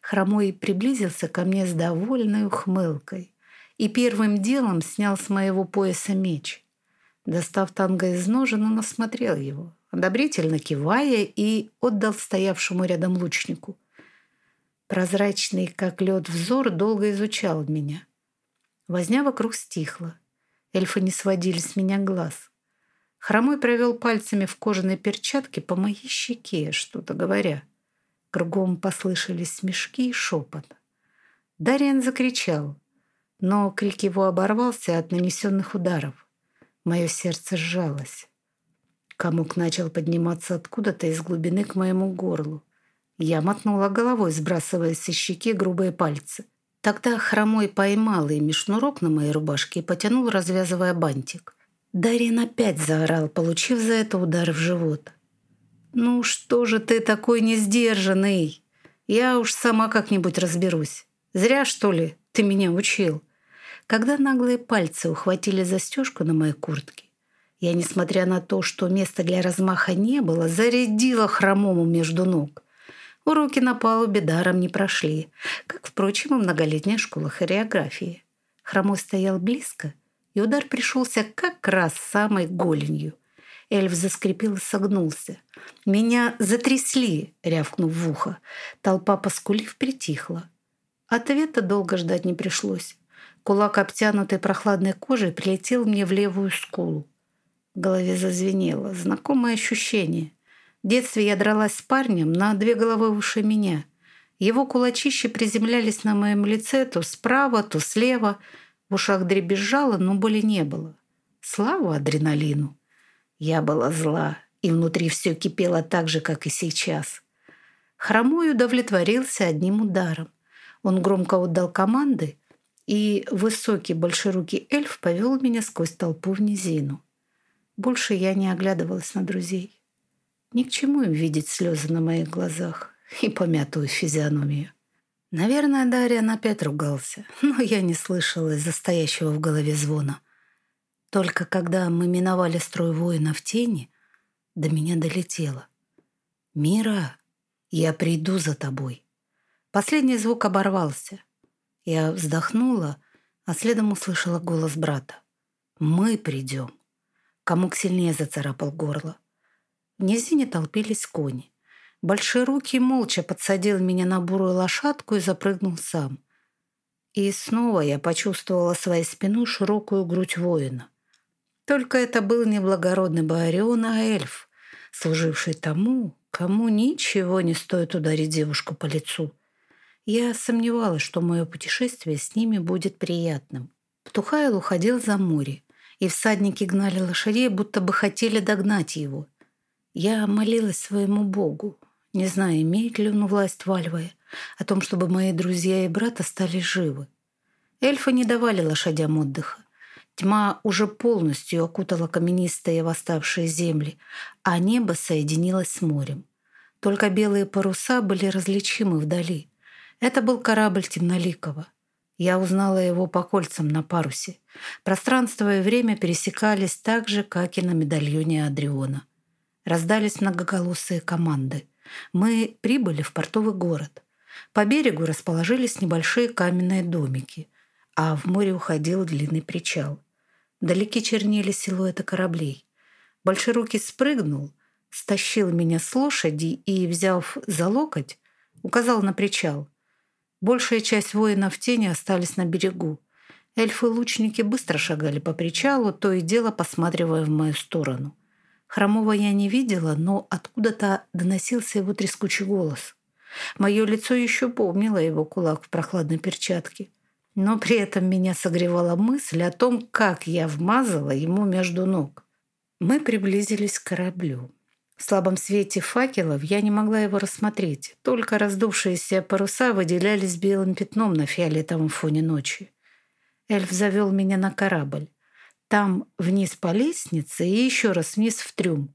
Хромой приблизился ко мне с довольной ухмылкой и первым делом снял с моего пояса меч. Достав танго из ножен, он осмотрел его, одобрительно кивая, и отдал стоявшему рядом лучнику. Прозрачный, как лед, взор долго изучал меня. Возня вокруг стихла. Эльфы не сводили с меня глаз. Хромой провел пальцами в кожаной перчатке по моей щеке, что-то говоря. Кругом послышались смешки и шепот. Дариан закричал, но крик его оборвался от нанесенных ударов. Мое сердце сжалось. Комок начал подниматься откуда-то из глубины к моему горлу. Я мотнула головой, сбрасывая со щеки грубые пальцы. Тогда хромой поймал ими шнурок на моей рубашке и потянул, развязывая бантик. Дарин опять заорал, получив за это удар в живот. «Ну что же ты такой несдержанный? Я уж сама как-нибудь разберусь. Зря, что ли, ты меня учил?» Когда наглые пальцы ухватили застежку на моей куртке, я, несмотря на то, что места для размаха не было, зарядила хромому между ног. Уроки на палубе даром не прошли, как, впрочем, и многолетняя школа хореографии. Хромой стоял близко, и удар пришелся как раз самой голенью. Эльф заскрипел и согнулся. Меня затрясли, рявкнув в ухо. Толпа, поскулив, притихла. Ответа долго ждать не пришлось. Кулак, обтянутый прохладной кожей, прилетел мне в левую скулу. В голове зазвенело. Знакомое ощущение. В детстве я дралась с парнем на две головы выше меня. Его кулачища приземлялись на моем лице то справа, то слева. В ушах дребезжало, но боли не было. Слава адреналину. Я была зла, и внутри все кипело так же, как и сейчас. Хромой удовлетворился одним ударом. Он громко отдал команды, и высокий большерукий эльф повел меня сквозь толпу в низину. Больше я не оглядывалась на друзей. Ни к чему им видеть слезы на моих глазах и помятую физиономию. Наверное, Дарьян опять ругался, но я не слышала из-за стоящего в голове звона. Только когда мы миновали строй воина в тени, до меня долетело. «Мира, я приду за тобой». Последний звук оборвался. Я вздохнула, а следом услышала голос брата. «Мы придем». Комок сильнее зацарапал горло. В низине толпились кони. Большие руки молча подсадил меня на бурую лошадку и запрыгнул сам. И снова я почувствовала своей спиной широкую грудь воина. Только это был не благородный Баарион, а эльф, служивший тому, кому ничего не стоит ударить девушку по лицу. Я сомневалась, что мое путешествие с ними будет приятным. Птухайл уходил за море, и всадники гнали лошадей, будто бы хотели догнать его. Я молилась своему Богу, не знаю, имеет ли он власть в Альвае, о том, чтобы мои друзья и брат остались живы. Эльфы не давали лошадям отдыха. Тьма уже полностью окутала каменистые восставшие земли, а небо соединилось с морем. Только белые паруса были различимы вдали. Это был корабль Темноликова. Я узнала его по кольцам на парусе. Пространство и время пересекались так же, как и на медальоне Адриона. Раздались многоголосые команды. Мы прибыли в портовый город. По берегу расположились небольшие каменные домики, а в море уходил длинный причал. Вдалеке чернели силуэты кораблей. Большерукий спрыгнул, стащил меня с лошади и, взяв за локоть, указал на причал – Большая часть воинов тени остались на берегу. Эльфы-лучники быстро шагали по причалу, то и дело посматривая в мою сторону. Хромого я не видела, но откуда-то доносился его трескучий голос. Мое лицо еще помнило его кулак в прохладной перчатке. Но при этом меня согревала мысль о том, как я вмазала ему между ног. Мы приблизились к кораблю. В слабом свете факелов я не могла его рассмотреть. Только раздувшиеся паруса выделялись белым пятном на фиолетовом фоне ночи. Эльф завел меня на корабль. Там вниз по лестнице и еще раз вниз в трюм.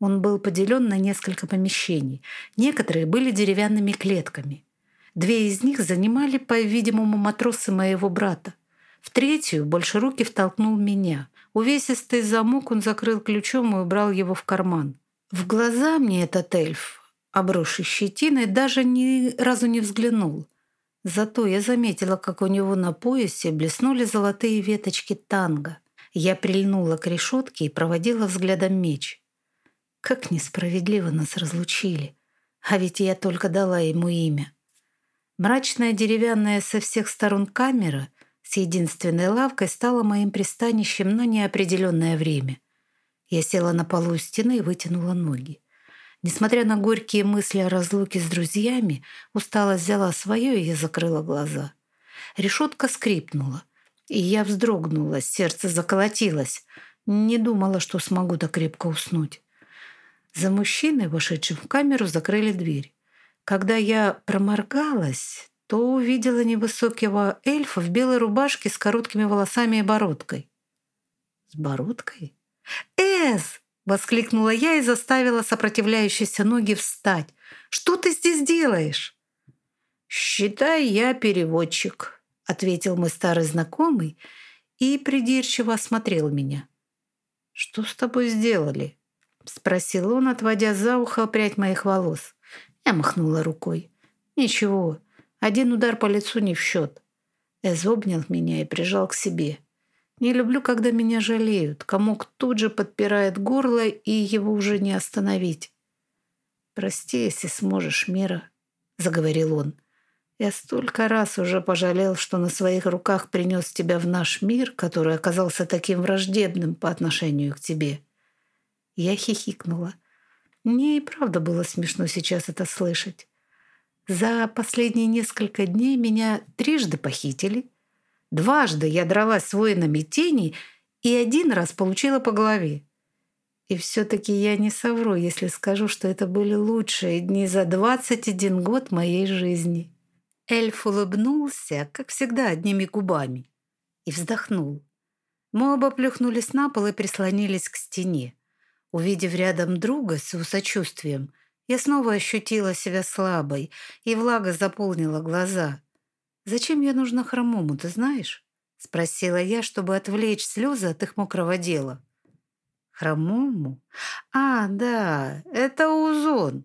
Он был поделен на несколько помещений. Некоторые были деревянными клетками. Две из них занимали, по-видимому, матросы моего брата. В третью Большерукий втолкнул меня. Увесистый замок он закрыл ключом и убрал его в карман. В глаза мне этот эльф, обросший щетиной, даже ни разу не взглянул. Зато я заметила, как у него на поясе блеснули золотые веточки танго. Я прильнула к решетке и проводила взглядом меч. Как несправедливо нас разлучили. А ведь я только дала ему имя. Мрачная деревянная со всех сторон камера с единственной лавкой стала моим пристанищем на неопределенное время. Я села на полу у стены и вытянула ноги. Несмотря на горькие мысли о разлуке с друзьями, усталость взяла свое, и я закрыла глаза. Решетка скрипнула — и я вздрогнула, сердце заколотилось. Не думала, что смогу так крепко уснуть. За мужчиной, вошедшим в камеру, закрыли дверь. Когда я проморгалась, то увидела невысокого эльфа в белой рубашке с короткими волосами и бородкой. «С бородкой?» «Эс!» — воскликнула я и заставила сопротивляющиеся ноги встать. «Что ты здесь делаешь?» «Считай, я переводчик», ответил мой старый знакомый и придирчиво осмотрел меня. «Что с тобой сделали?» спросил он, отводя за ухо прядь моих волос. Я махнула рукой. «Ничего, один удар по лицу не в счет». Эз обнял меня и прижал к себе. Не люблю, когда меня жалеют. Комок тут же подпирает горло, и его уже не остановить. «Прости, если сможешь, Мира», — заговорил он. Я столько раз уже пожалел, что на своих руках принес тебя в наш мир, который оказался таким враждебным по отношению к тебе. Я хихикнула. Мне и правда было смешно сейчас это слышать. За последние несколько дней меня трижды похитили. Дважды я дралась с воинами тени и один раз получила по голове. И все-таки я не совру, если скажу, что это были лучшие дни за 21 год моей жизни. Эльф улыбнулся, как всегда, одними губами, и вздохнул. Мы оба плюхнулись на пол и прислонились к стене. Увидев рядом друга с сочувствием, я снова ощутила себя слабой, и влага заполнила глаза. «Зачем я нужна хромому, ты знаешь?» — спросила я, чтобы отвлечь слезы от их мокрого дела. «Хромому? А, да, это Узон.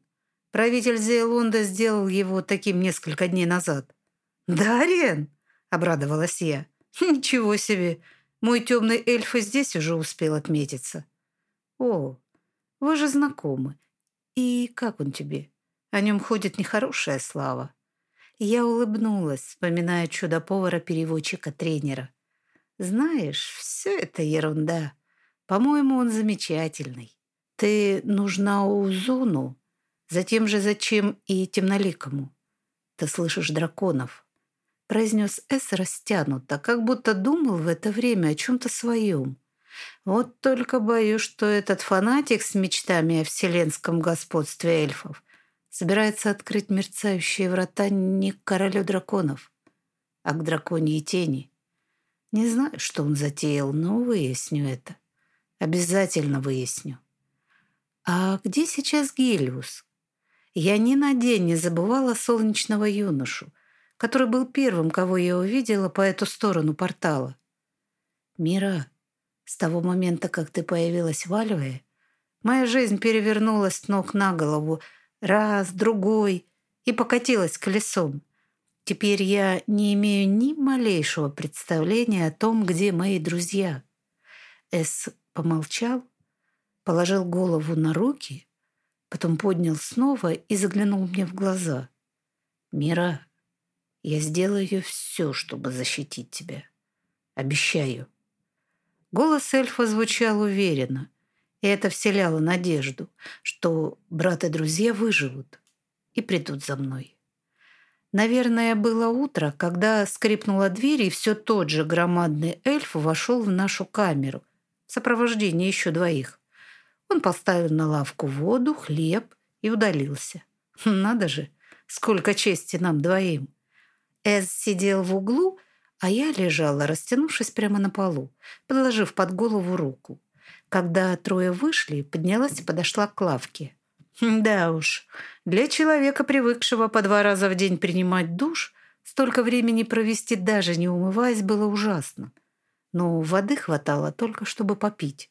Правитель Зейлонда сделал его таким несколько дней назад. «Да, Рен?» — обрадовалась я. «Ничего себе! Мой темный эльф и здесь уже успел отметиться». «О, вы же знакомы. И как он тебе? О нем ходит нехорошая слава». Я улыбнулась, вспоминая чудо-повара-переводчика-тренера. «Знаешь, все это ерунда. По-моему, он замечательный. Ты нужна Узуну, Затем же зачем и темноликому? Ты слышишь драконов. Произнес Эс растянуто, как будто думал в это время о чем-то своем. Вот только боюсь, что этот фанатик с мечтами о вселенском господстве эльфов собирается открыть мерцающие врата не к королю драконов, а к драконьей тени. Не знаю, что он затеял, но выясню это. Обязательно выясню. А где сейчас Гелиус? Я ни на день не забывала солнечного юношу, который был первым, кого я увидела по эту сторону портала. «Мира, с того момента, как ты появилась в Альве, моя жизнь перевернулась с ног на голову раз, другой и покатилась колесом. Теперь я не имею ни малейшего представления о том, где мои друзья». Эс помолчал, положил голову на руки — Потом поднял снова и заглянул мне в глаза. «Мира, я сделаю все, чтобы защитить тебя. Обещаю». Голос эльфа звучал уверенно. И это вселяло надежду, что брат и друзья выживут и придут за мной. Наверное, было утро, когда скрипнула дверь, и все тот же громадный эльф вошел в нашу камеру в сопровождении еще двоих. Он поставил на лавку воду, хлеб и удалился. Надо же, сколько чести нам двоим. Эз сидел в углу, а я лежала, растянувшись прямо на полу, подложив под голову руку. Когда трое вышли, поднялась и подошла к лавке. Да уж, для человека, привыкшего по два раза в день принимать душ, столько времени провести даже не умываясь было ужасно. Но воды хватало только, чтобы попить.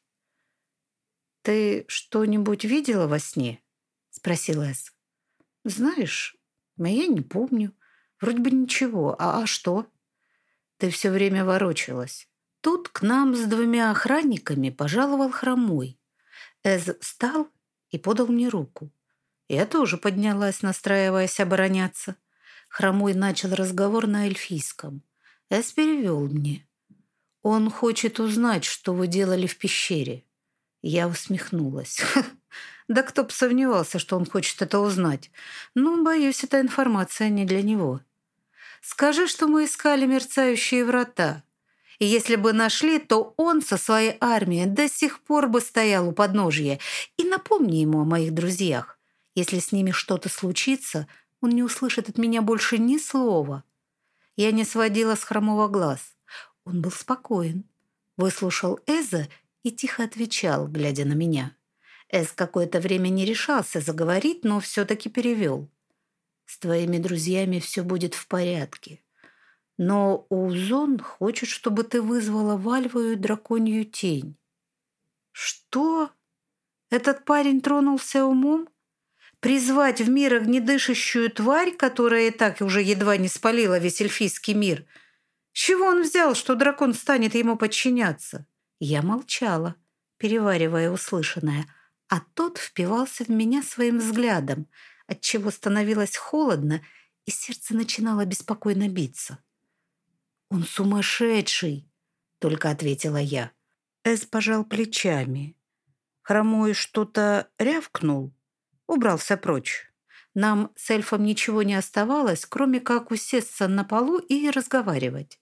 «Ты что-нибудь видела во сне?» — спросил Эс. «Знаешь, я не помню. Вроде бы ничего. А, а что?» «Ты все время ворочалась. Тут к нам с двумя охранниками пожаловал хромой. Эз встал и подал мне руку. Я тоже поднялась, настраиваясь обороняться. Хромой начал разговор на эльфийском. Эс перевел мне. «Он хочет узнать, что вы делали в пещере». Я усмехнулась. <laughs> Да кто бы сомневался, что он хочет это узнать. Ну, боюсь, эта информация не для него. Скажи, что мы искали мерцающие врата. И если бы нашли, то он со своей армией до сих пор бы стоял у подножья. И напомни ему о моих друзьях. Если с ними что-то случится, он не услышит от меня больше ни слова. Я не сводила с хромого глаз. Он был спокоен. Выслушал Эза и тихо отвечал, глядя на меня. Эз какое-то время не решался заговорить, но все-таки перевел. «С твоими друзьями все будет в порядке. Но Узон хочет, чтобы ты вызвала Вальвою драконью тень. Что? Этот парень тронулся умом? Призвать в мир огнедышащую тварь, которая и так уже едва не спалила весь эльфийский мир? Чего он взял, что дракон станет ему подчиняться? Я молчала, переваривая услышанное, а тот впивался в меня своим взглядом, отчего становилось холодно, и сердце начинало беспокойно биться. «Он сумасшедший!» — только ответила я. Эс пожал плечами. Хромой что-то рявкнул, убрался прочь. Нам с эльфом ничего не оставалось, кроме как усесться на полу и разговаривать.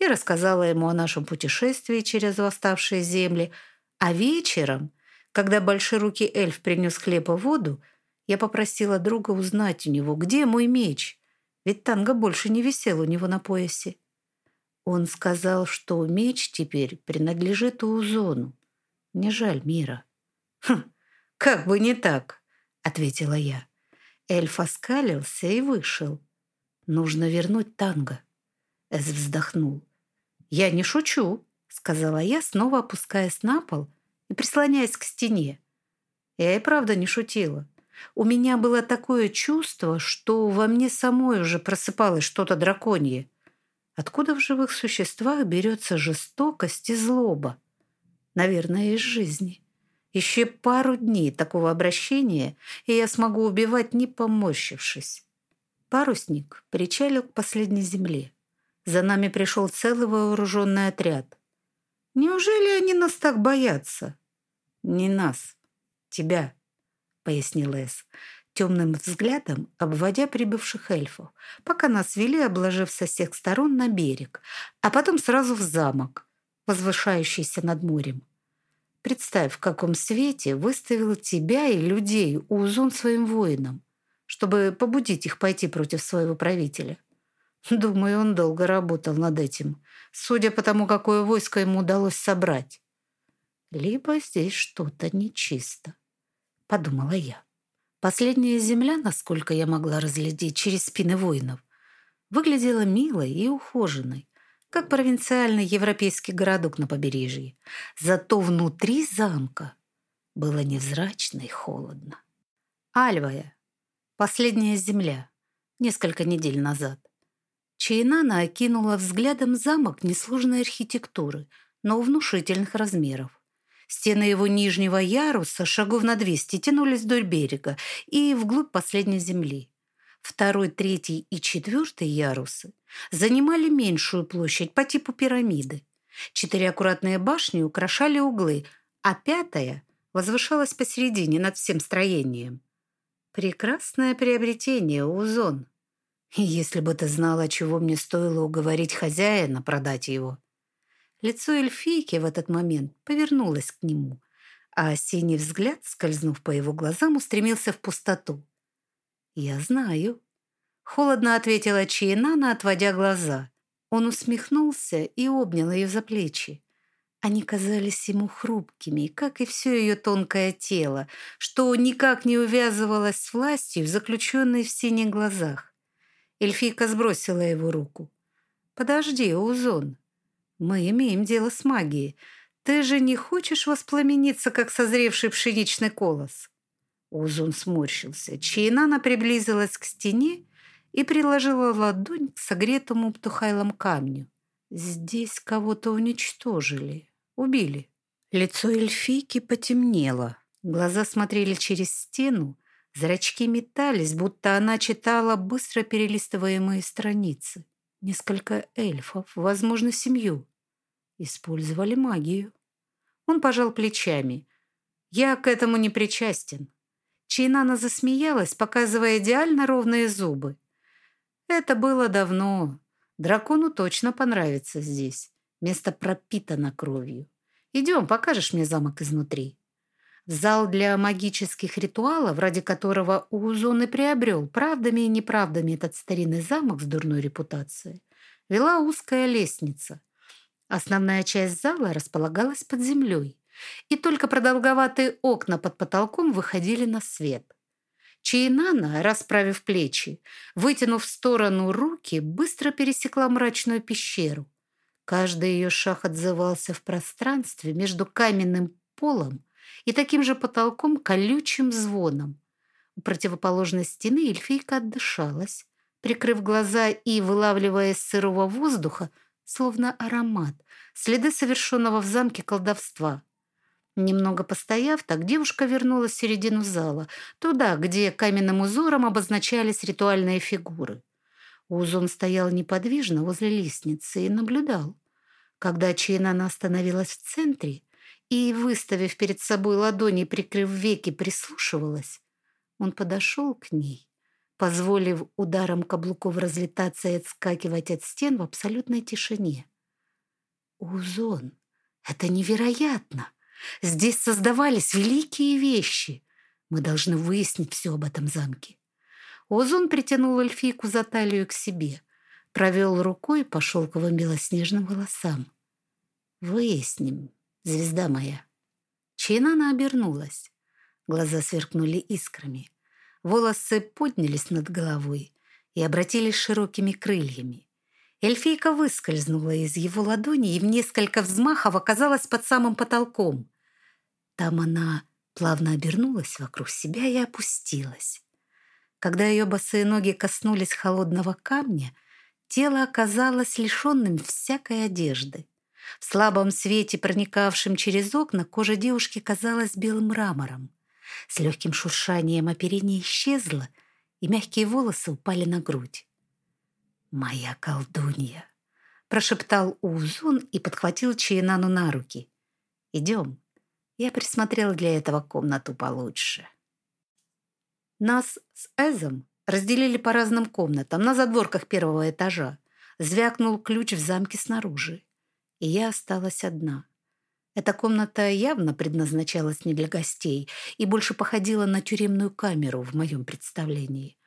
Я рассказала ему о нашем путешествии через восставшие земли, а вечером, когда большерукий эльф принес хлеб и воду, я попросила друга узнать у него, где мой меч, ведь танго больше не висел у него на поясе. Он сказал, что меч теперь принадлежит Узону. Не жаль мира. «Хм, как бы не так», — ответила я. Эльф оскалился и вышел. «Нужно вернуть танго». Эс вздохнул. «Я не шучу», — сказала я, снова опускаясь на пол и прислоняясь к стене. Я и правда не шутила. У меня было такое чувство, что во мне самой уже просыпалось что-то драконье. Откуда в живых существах берется жестокость и злоба? Наверное, из жизни. Еще пару дней такого обращения, и я смогу убивать, не поморщившись. Парусник причалил к последней земле. За нами пришел целый вооруженный отряд. Неужели они нас так боятся? Не нас, тебя, пояснил Эс темным взглядом обводя прибывших эльфов, пока нас вели, обложив со всех сторон на берег, а потом сразу в замок, возвышающийся над морем. Представь, в каком свете выставил тебя и людей Узун своим воинам, чтобы побудить их пойти против своего правителя. Думаю, он долго работал над этим, судя по тому, какое войско ему удалось собрать. Либо здесь что-то нечисто, подумала я. Последняя земля, насколько я могла разглядеть через спины воинов, выглядела милой и ухоженной, как провинциальный европейский городок на побережье. Зато внутри замка было невзрачно и холодно. Альвая. Последняя земля. Несколько недель назад. Чайнана окинула взглядом замок несложной архитектуры, но внушительных размеров. Стены его нижнего яруса, шагов на 200, тянулись вдоль берега и вглубь последней земли. Второй, третий и четвертый ярусы занимали меньшую площадь по типу пирамиды. Четыре аккуратные башни украшали углы, а пятая возвышалась посередине над всем строением. Прекрасное приобретение, Узон. Если бы ты знала, чего мне стоило уговорить хозяина продать его. Лицо эльфийки в этот момент повернулось к нему, а синий взгляд, скользнув по его глазам, устремился в пустоту. «Я знаю», — холодно ответила Чиенана, отводя глаза. Он усмехнулся и обнял ее за плечи. Они казались ему хрупкими, как и все ее тонкое тело, что никак не увязывалось с властью, заключенной в синих глазах. Эльфийка сбросила его руку. «Подожди, Узон, мы имеем дело с магией. Ты же не хочешь воспламениться, как созревший пшеничный колос?» Узон сморщился. Чейнана приблизилась к стене и приложила ладонь к согретому птухайлом камню. «Здесь кого-то уничтожили». Убили. Лицо эльфийки потемнело. Глаза смотрели через стену, зрачки метались, будто она читала быстро перелистываемые страницы. Несколько эльфов, возможно, семью. Использовали магию. Он пожал плечами. «Я к этому не причастен». Чайнана засмеялась, показывая идеально ровные зубы. «Это было давно. Дракону точно понравится здесь. Место пропитано кровью. Идем, покажешь мне замок изнутри. Зал для магических ритуалов, ради которого Узон и приобрел правдами и неправдами этот старинный замок с дурной репутацией, вела узкая лестница. Основная часть зала располагалась под землей, и только продолговатые окна под потолком выходили на свет. Чейнана, расправив плечи, вытянув в сторону руки, быстро пересекла мрачную пещеру. Каждый ее шаг отзывался в пространстве между каменным полом и таким же потолком колючим звоном. У противоположной стены эльфийка отдышалась, прикрыв глаза и вылавливая из сырого воздуха, словно аромат, следы совершенного в замке колдовства. Немного постояв так, девушка вернулась в середину зала, туда, где каменным узором обозначались ритуальные фигуры. Узон стоял неподвижно возле лестницы и наблюдал. Когда Чейнана остановилась в центре и, выставив перед собой ладони, прикрыв веки, прислушивалась, он подошел к ней, позволив ударом каблуков разлетаться и отскакивать от стен в абсолютной тишине. «Узон, это невероятно! Здесь создавались великие вещи! Мы должны выяснить все об этом замке!» Озон притянул эльфийку за талию к себе, провел рукой по шелковым белоснежным волосам. «Выясним, звезда моя». Чинана обернулась. Глаза сверкнули искрами. Волосы поднялись над головой и обратились широкими крыльями. Эльфийка выскользнула из его ладони и в несколько взмахов оказалась под самым потолком. Там она плавно обернулась вокруг себя и опустилась. Когда ее босые ноги коснулись холодного камня, тело оказалось лишенным всякой одежды. В слабом свете, проникавшем через окна, кожа девушки казалась белым мрамором. С легким шуршанием оперение исчезло, и мягкие волосы упали на грудь. «Моя колдунья!» — прошептал Узун и подхватил Чиенану на руки. «Идем. Я присмотрел для этого комнату получше». Нас с Эзом разделили по разным комнатам на задворках первого этажа. Звякнул ключ в замке снаружи. И я осталась одна. Эта комната явно предназначалась не для гостей и больше походила на тюремную камеру в моем представлении.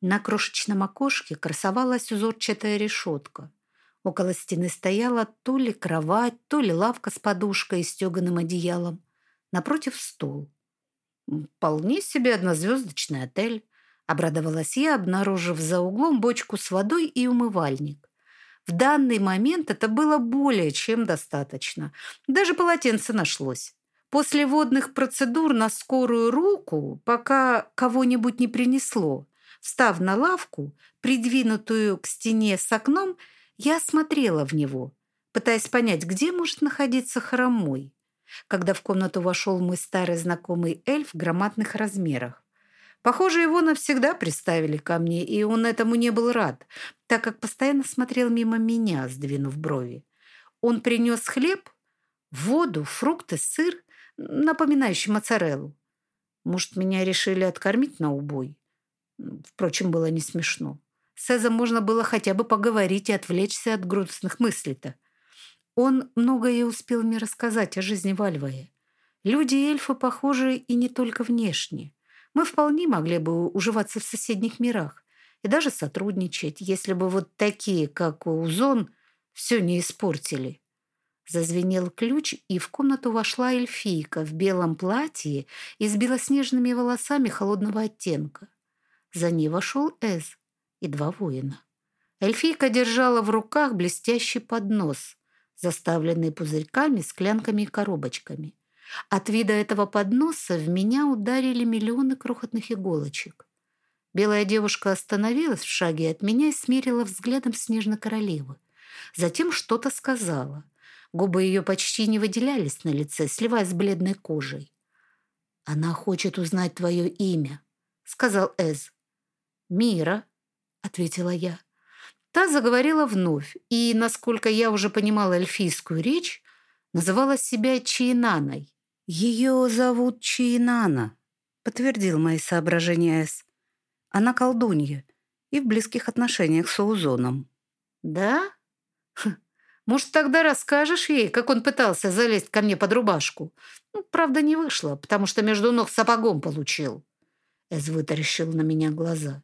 На крошечном окошке красовалась узорчатая решетка. Около стены стояла то ли кровать, то ли лавка с подушкой и стеганым одеялом. Напротив стол. «Вполне себе однозвездочный отель», — обрадовалась я, обнаружив за углом бочку с водой и умывальник. В данный момент это было более чем достаточно. Даже полотенце нашлось. После водных процедур на скорую руку, пока кого-нибудь не принесло, встав на лавку, придвинутую к стене с окном, я смотрела в него, пытаясь понять, где может находиться хромой когда в комнату вошел мой старый знакомый эльф в громадных размерах. Похоже, его навсегда приставили ко мне, и он этому не был рад, так как постоянно смотрел мимо меня, сдвинув брови. Он принес хлеб, воду, фрукты, сыр, напоминающий моцареллу. Может, меня решили откормить на убой? Впрочем, было не смешно. С Эзом можно было хотя бы поговорить и отвлечься от грустных мыслей-то. Он многое успел мне рассказать о жизни в Альвае. Люди и эльфы похожи и не только внешне. Мы вполне могли бы уживаться в соседних мирах и даже сотрудничать, если бы вот такие, как Узон, все не испортили. Зазвенел ключ, и в комнату вошла эльфийка в белом платье и с белоснежными волосами холодного оттенка. За ней вошел Эз и два воина. Эльфийка держала в руках блестящий поднос, заставленный пузырьками, склянками и коробочками. От вида этого подноса в меня ударили миллионы крохотных иголочек. Белая девушка остановилась в шаге от меня и смерила взглядом снежной королевы. Затем что-то сказала. Губы ее почти не выделялись на лице, сливаясь с бледной кожей. «Она хочет узнать твое имя», — сказал Эз. «Мира», — ответила я. Та заговорила вновь, и, насколько я уже понимала эльфийскую речь, называла себя Чиинаной. «Ее зовут Чиинана», — подтвердил мои соображения Эс. «Она колдунья и в близких отношениях с Узоном». «Да? Хм. Может, тогда расскажешь ей, как он пытался залезть ко мне под рубашку? Ну, правда, не вышло, потому что между ног сапогом получил». Эс вытаращил на меня глаза.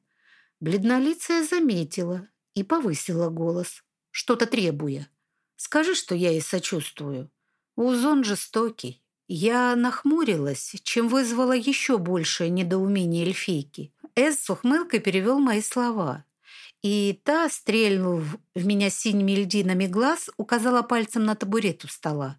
Бледнолицая заметила и повысила голос, что-то требуя. «Скажи, что я ей сочувствую. Узон жестокий». Я нахмурилась, чем вызвала еще большее недоумение эльфийки. Эс с ухмылкой перевел мои слова. И та, стрельнув в меня синими льдинами глаз, указала пальцем на табурет у стола.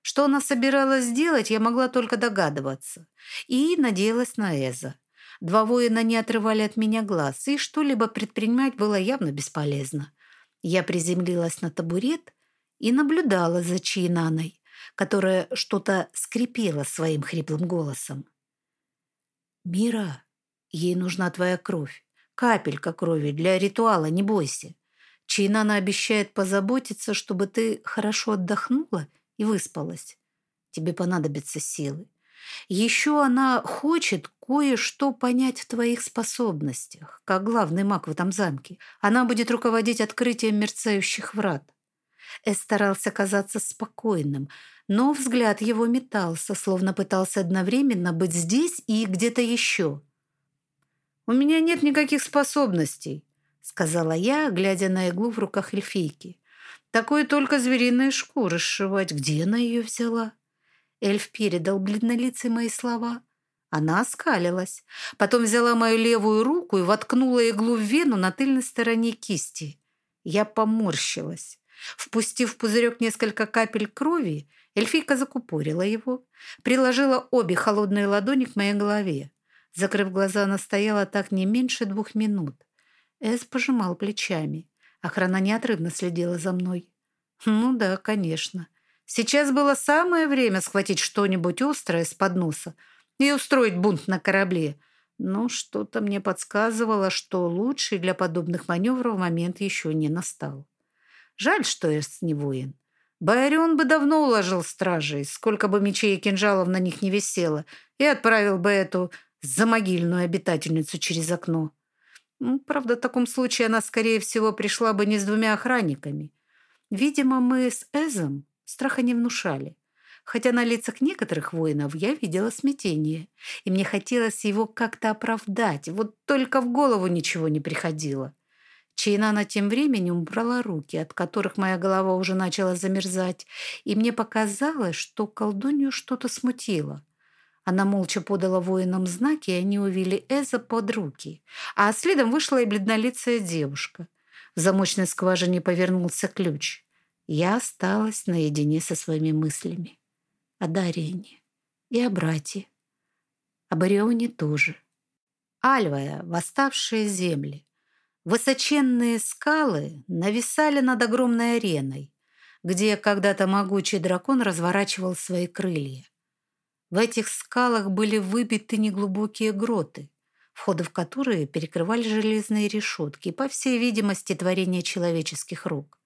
Что она собиралась сделать, я могла только догадываться. И надеялась на Эза. Два воина не отрывали от меня глаз, и что-либо предпринимать было явно бесполезно. Я приземлилась на табурет и наблюдала за Чинаной которая что-то скрипела своим хриплым голосом. «Мира, ей нужна твоя кровь. Капелька крови для ритуала, не бойся. Чайнана обещает позаботиться, чтобы ты хорошо отдохнула и выспалась. Тебе понадобятся силы. Еще она хочет кое-что понять в твоих способностях, как главный маг в этом замке. Она будет руководить открытием мерцающих врат. Эс старался казаться спокойным, но взгляд его метался, словно пытался одновременно быть здесь и где-то еще. «У меня нет никаких способностей», — сказала я, глядя на иглу в руках эльфийки. «Такое только звериные шкуры сшивать. Где она ее взяла?» Эльф передал бледнолицей мои слова. Она оскалилась. Потом взяла мою левую руку и воткнула иглу в вену на тыльной стороне кисти. Я поморщилась. Впустив в пузырек несколько капель крови, эльфийка закупорила его, приложила обе холодные ладони к моей голове. Закрыв глаза, она стояла так не меньше двух минут. Эс пожимал плечами. Охрана неотрывно следила за мной. Ну да, конечно. Сейчас было самое время схватить что-нибудь острое с подноса и устроить бунт на корабле. Но что-то мне подсказывало, что лучший для подобных маневров момент еще не настал. Жаль, что Эрс не воин. Байрон бы давно уложил стражей, сколько бы мечей и кинжалов на них не висело, и отправил бы эту замогильную обитательницу через окно. Ну, правда, в таком случае она, скорее всего, пришла бы не с двумя охранниками. Видимо, мы с Эзом страха не внушали. Хотя на лицах некоторых воинов я видела смятение, и мне хотелось его как-то оправдать, вот только в голову ничего не приходило. Чайнана тем временем убрала руки, от которых моя голова уже начала замерзать, и мне показалось, что колдунью что-то смутило. Она молча подала воинам знаки, и они увели Эза под руки, а следом вышла и бледнолицая девушка. В замочной скважине повернулся ключ. Я осталась наедине со своими мыслями. О Дариане и о брате. Об Орионе тоже. Альвая, восставшие земли. Высоченные скалы нависали над огромной ареной, где когда-то могучий дракон разворачивал свои крылья. В этих скалах были выбиты неглубокие гроты, входы в которые перекрывали железные решетки, по всей видимости, творения человеческих рук.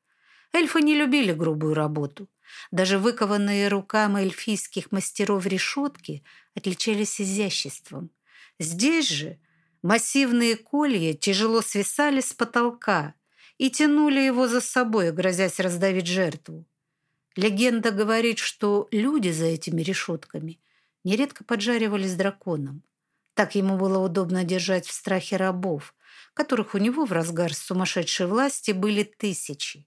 Эльфы не любили грубую работу. Даже выкованные руками эльфийских мастеров решетки отличались изяществом. Здесь же массивные колья тяжело свисали с потолка и тянули его за собой, грозясь раздавить жертву. Легенда говорит, что люди за этими решетками нередко поджаривались драконом. Так ему было удобно держать в страхе рабов, которых у него в разгар сумасшедшей власти были тысячи.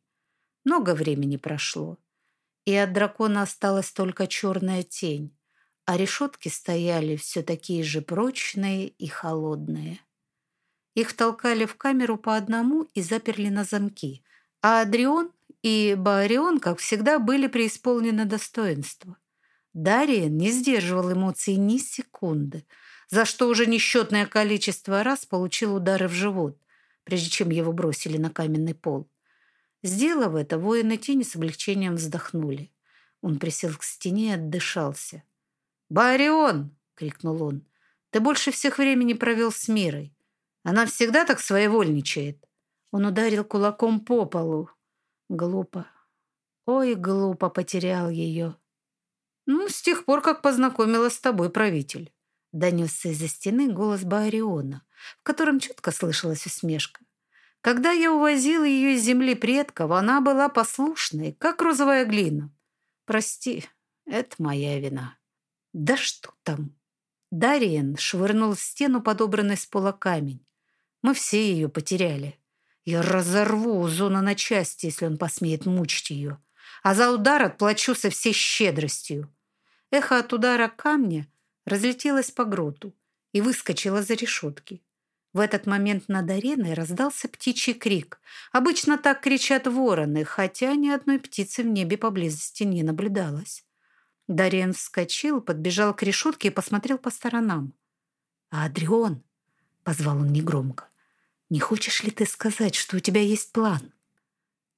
Много времени прошло, и от дракона осталась только черная тень, а решетки стояли все такие же прочные и холодные. Их толкали в камеру по одному и заперли на замки, а Адрион и Баарион, как всегда, были преисполнены достоинства. Дариен не сдерживал эмоций ни секунды, за что уже несчетное количество раз получил удары в живот, прежде чем его бросили на каменный пол. Сделав это, воины тени с облегчением вздохнули. Он присел к стене и отдышался. «Барион!» — крикнул он. «Ты больше всех времени провел с Мирой. Она всегда так своевольничает». Он ударил кулаком по полу. Глупо. Ой, глупо потерял ее. «Ну, с тех пор, как познакомилась с тобой правитель», — донесся из-за стены голос Баариона, в котором четко слышалась усмешка. Когда я увозил ее из земли предков, она была послушной, как розовая глина. Прости, это моя вина. Да что там? Дариен швырнул в стену подобранный с пола камень. Мы все ее потеряли. Я разорву Зона на части, если он посмеет мучить ее. А за удар отплачу со всей щедростью. Эхо от удара камня разлетелось по гроту и выскочило за решетки. В этот момент над ареной раздался птичий крик. Обычно так кричат вороны, хотя ни одной птицы в небе поблизости не наблюдалось. Дариен вскочил, подбежал к решетке и посмотрел по сторонам. «А Адрион?» — позвал он негромко. «Не хочешь ли ты сказать, что у тебя есть план?»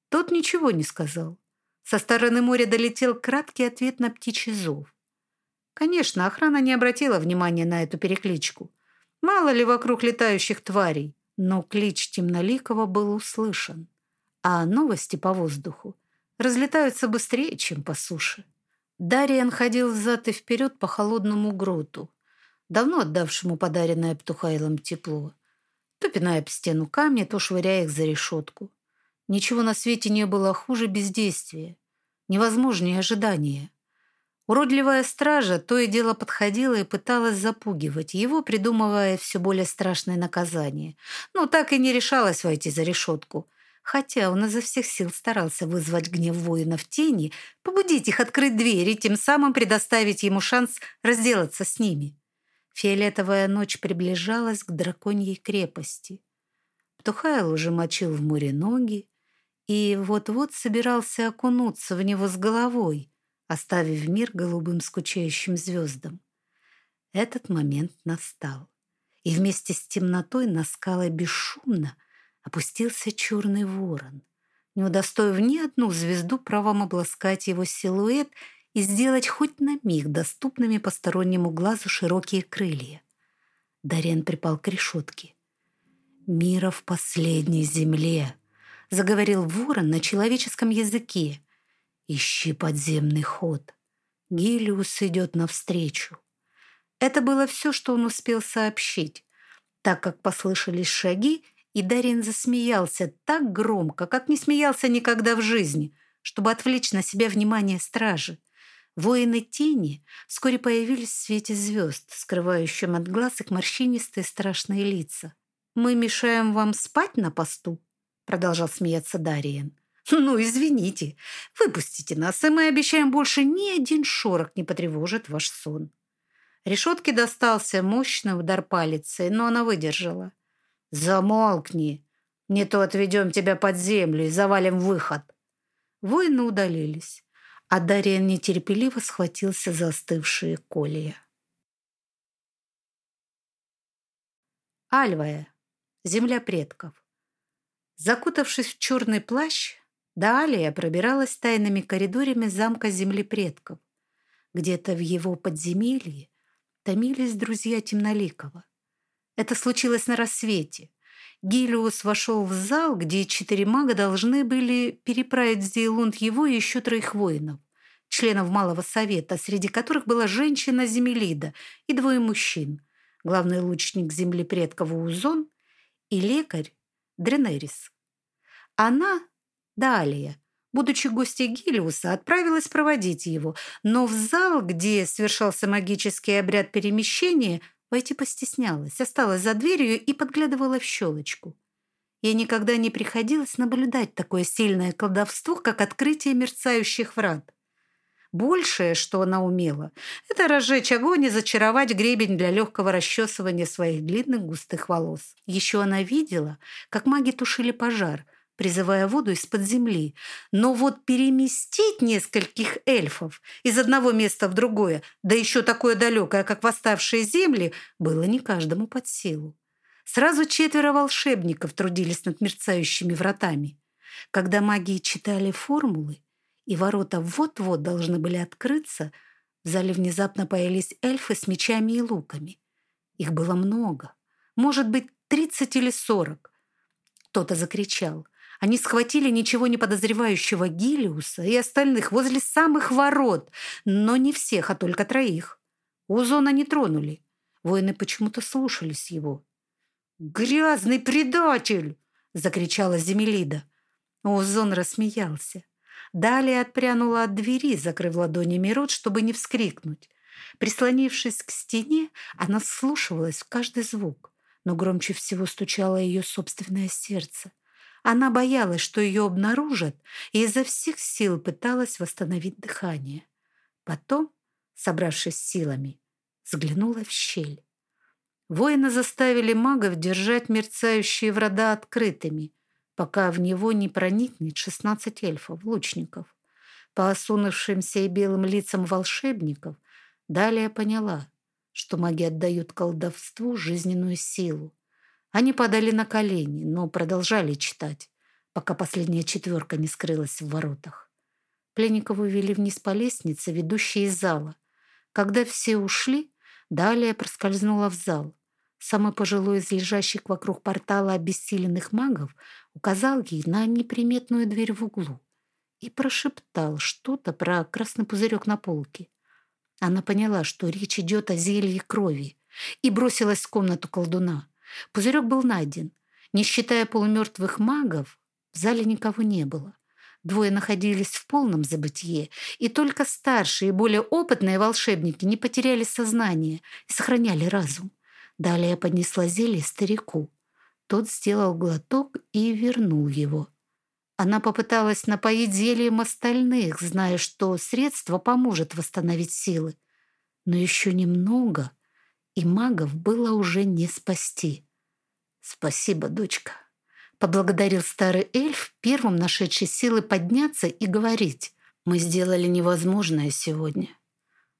Тот ничего не сказал. Со стороны моря долетел краткий ответ на птичий зов. Конечно, охрана не обратила внимания на эту перекличку — Мало ли вокруг летающих тварей. Но клич Темноликова был услышан. А новости по воздуху разлетаются быстрее, чем по суше. Дариан ходил взад и вперед по холодному гроту, давно отдавшему подаренное Птухайлом тепло. То пиная об стену камни, то швыряя их за решетку. Ничего на свете не было хуже бездействия, невозможнее ожидания. Уродливая стража то и дело подходила и пыталась запугивать его, придумывая все более страшные наказания. Но так и не решалась войти за решетку. Хотя он изо всех сил старался вызвать гнев воинов тени, побудить их открыть дверь и тем самым предоставить ему шанс разделаться с ними. Фиолетовая ночь приближалась к драконьей крепости. Птухайл уже мочил в море ноги и вот-вот собирался окунуться в него с головой — оставив мир голубым скучающим звездам. Этот момент настал, и вместе с темнотой на скалы бесшумно опустился черный ворон, не удостоив ни одну звезду правом обласкать его силуэт и сделать хоть на миг доступными постороннему глазу широкие крылья. Дарен припал к решетке. «Мира в последней земле», — заговорил ворон на человеческом языке, Ищи подземный ход. Гилиус идет навстречу. Это было все, что он успел сообщить, так как послышались шаги, и Дарин засмеялся так громко, как не смеялся никогда в жизни, чтобы отвлечь на себя внимание стражи. Воины тени вскоре появились в свете звезд, скрывающим от глаз их морщинистые страшные лица. «Мы мешаем вам спать на посту?» продолжал смеяться Дариен. «Ну, извините, выпустите нас, и мы обещаем больше ни один шорох не потревожит ваш сон». Решетке достался мощный удар палицей, но она выдержала. «Замолкни! Не то отведем тебя под землю и завалим выход!» Воины удалились, а Дарьян нетерпеливо схватился за остывшие колья. Альвая, земля предков. Закутавшись в черный плащ, Далее пробиралась тайными коридорами замка земли предков. Где-то в его подземелье томились друзья Темноликова. Это случилось на рассвете. Гилиус вошел в зал, где четыре мага должны были переправить Зейлунд его и еще троих воинов, членов Малого Совета, среди которых была женщина Земелида и двое мужчин, главный лучник земли предков Узон и лекарь Дренерис. Она, Далия, будучи гостьей Гилиуса, отправилась проводить его, но в зал, где совершался магический обряд перемещения, войти постеснялась, осталась за дверью и подглядывала в щелочку. Ей никогда не приходилось наблюдать такое сильное колдовство, как открытие мерцающих врат. Большее, что она умела, это разжечь огонь и зачаровать гребень для легкого расчесывания своих длинных густых волос. Еще она видела, как маги тушили пожар, призывая воду из-под земли. Но вот переместить нескольких эльфов из одного места в другое, да еще такое далекое, как восставшие земли, было не каждому под силу. Сразу четверо волшебников трудились над мерцающими вратами. Когда маги читали формулы, и ворота вот-вот должны были открыться, в зале внезапно появились эльфы с мечами и луками. Их было много, может быть, тридцать или сорок. Кто-то закричал. Они схватили ничего не подозревающего Гилиуса и остальных возле самых ворот, но не всех, а только троих. Узона не тронули. Воины почему-то слушались его. «Грязный предатель!» — закричала Земелида. Узон рассмеялся. Далее отпрянула от двери, закрыв ладонями рот, чтобы не вскрикнуть. Прислонившись к стене, она вслушивалась в каждый звук, но громче всего стучало ее собственное сердце — она боялась, что ее обнаружат, и изо всех сил пыталась восстановить дыхание. Потом, собравшись силами, взглянула в щель. Воины заставили магов держать мерцающие врата открытыми, пока в него не проникнет шестнадцать эльфов, лучников. По осунувшимся и белым лицам волшебников далее поняла, что маги отдают колдовству жизненную силу. Они падали на колени, но продолжали читать, пока последняя четверка не скрылась в воротах. Пленников увели вниз по лестнице, ведущей из зала. Когда все ушли, далее проскользнула в зал. Самый пожилой из лежащих вокруг портала обессиленных магов указал ей на неприметную дверь в углу и прошептал что-то про красный пузырек на полке. Она поняла, что речь идет о зелье крови, и бросилась в комнату колдуна. Пузырек был найден. Не считая полумертвых магов, в зале никого не было. Двое находились в полном забытье, и только старшие и более опытные волшебники не потеряли сознание и сохраняли разум. Далее я поднесла зелье старику. Тот сделал глоток и вернул его. Она попыталась напоить зельем остальных, зная, что средство поможет восстановить силы. Но еще немного — и магов было уже не спасти. «Спасибо, дочка», — поблагодарил старый эльф, первым нашедший силы подняться и говорить. «Мы сделали невозможное сегодня.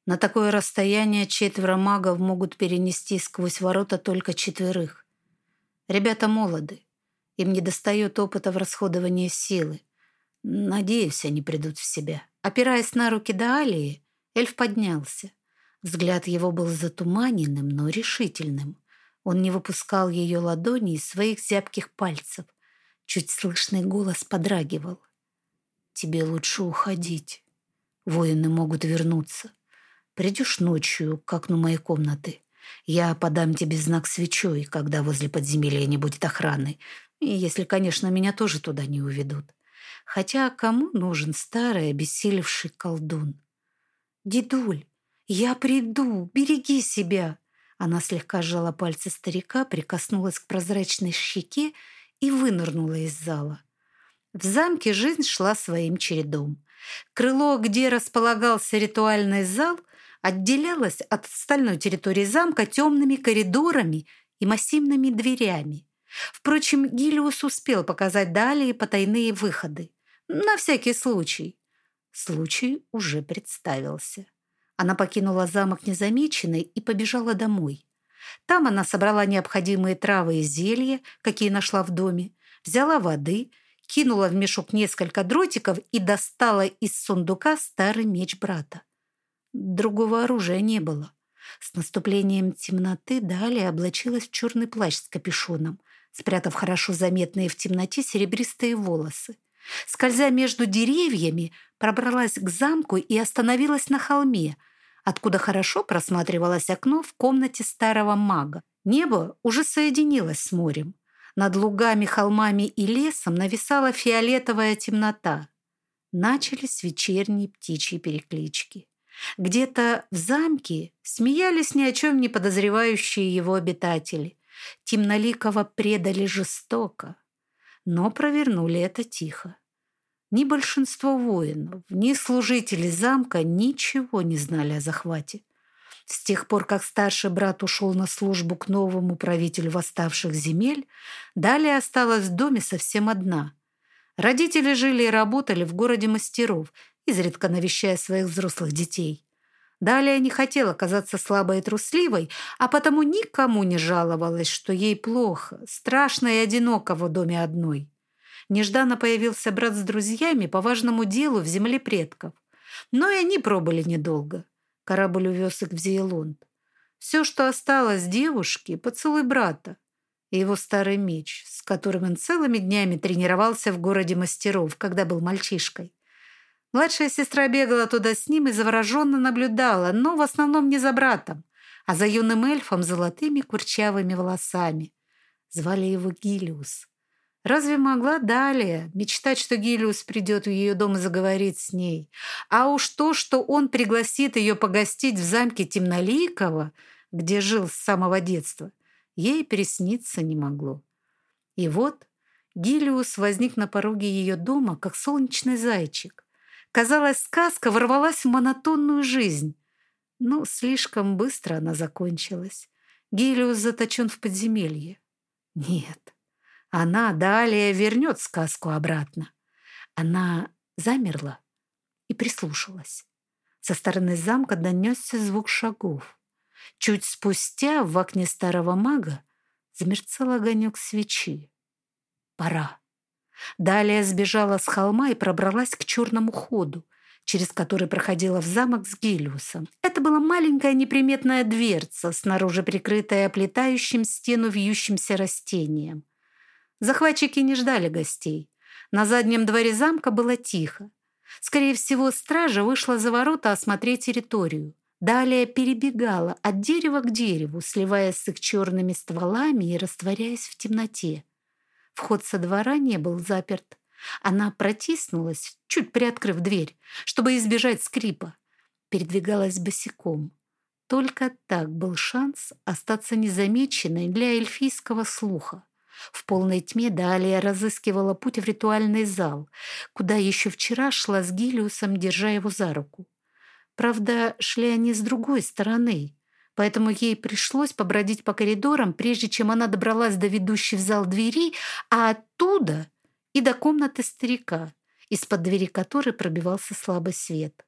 На такое расстояние четверо магов могут перенести сквозь ворота только четверых. Ребята молоды, им не достает опыта в расходовании силы. Надеюсь, они придут в себя». Опираясь на руки Даалии, эльф поднялся. Взгляд его был затуманенным, но решительным. Он не выпускал ее ладони из своих зябких пальцев. Чуть слышный голос подрагивал. «Тебе лучше уходить. Воины могут вернуться. Придешь ночью к окну моей комнаты. Я подам тебе знак свечой, когда возле подземелья не будет охраны. И если, конечно, меня тоже туда не уведут. Хотя кому нужен старый, обессилевший колдун? Дедуль, «Я приду! Береги себя!» Она слегка сжала пальцы старика, прикоснулась к прозрачной щеке и вынырнула из зала. В замке жизнь шла своим чередом. Крыло, где располагался ритуальный зал, отделялось от остальной территории замка темными коридорами и массивными дверями. Впрочем, Гилиус успел показать далее потайные выходы. На всякий случай. Случай уже представился. Она покинула замок незамеченной и побежала домой. Там она собрала необходимые травы и зелья, какие нашла в доме, взяла воды, кинула в мешок несколько дротиков и достала из сундука старый меч брата. Другого оружия не было. С наступлением темноты далее облачилась в черный плащ с капюшоном, спрятав хорошо заметные в темноте серебристые волосы. Скользя между деревьями, пробралась к замку и остановилась на холме, откуда хорошо просматривалось окно в комнате старого мага. Небо уже соединилось с морем. Над лугами, холмами и лесом нависала фиолетовая темнота. Начались вечерние птичьи переклички. Где-то в замке смеялись ни о чем не подозревающие его обитатели. Темноликого предали жестоко, но провернули это тихо. Ни большинство воинов, ни служители замка ничего не знали о захвате. С тех пор, как старший брат ушел на службу к новому правителю восставших земель, далее осталась в доме совсем одна. Родители жили и работали в городе мастеров, изредка навещая своих взрослых детей. Далее не хотела казаться слабой и трусливой, а потому никому не жаловалась, что ей плохо, страшно и одиноко в доме одной. Нежданно появился брат с друзьями по важному делу в земле предков. Но и они пробыли недолго. Корабль увез их в Зейлонд. Все, что осталось девушке, поцелуй брата и его старый меч, с которым он целыми днями тренировался в городе мастеров, когда был мальчишкой. Младшая сестра бегала туда с ним и завороженно наблюдала, но в основном не за братом, а за юным эльфом с золотыми курчавыми волосами. Звали его Гилиус. Разве могла Далия мечтать, что Гилиус придет в ее дом и заговорит с ней? А уж то, что он пригласит ее погостить в замке Темноликова, где жил с самого детства, ей пересниться не могло. И вот Гилиус возник на пороге ее дома, как солнечный зайчик. Казалось, сказка ворвалась в монотонную жизнь. Но слишком быстро она закончилась. Гилиус заточен в подземелье. Нет, она далее вернет сказку обратно. Она замерла и прислушалась. Со стороны замка донесся звук шагов. Чуть спустя в окне старого мага замерцал огонек свечи. Пора. Далее сбежала с холма и пробралась к черному ходу, через который проходила в замок с Гелиусом. Это была маленькая неприметная дверца, снаружи прикрытая оплетающим стену вьющимся растением. Захватчики не ждали гостей. На заднем дворе замка было тихо. Скорее всего, стража вышла за ворота осмотреть территорию. Далее перебегала от дерева к дереву, сливаясь с их черными стволами и растворяясь в темноте. Вход со двора не был заперт. Она протиснулась, чуть приоткрыв дверь, чтобы избежать скрипа. Передвигалась босиком. Только так был шанс остаться незамеченной для эльфийского слуха. В полной тьме Далия разыскивала путь в ритуальный зал, куда еще вчера шла с Гилиусом, держа его за руку. Правда, шли они с другой стороны, поэтому ей пришлось побродить по коридорам, прежде чем она добралась до ведущей в зал двери, а оттуда и до комнаты старика, из-под двери которой пробивался слабый свет.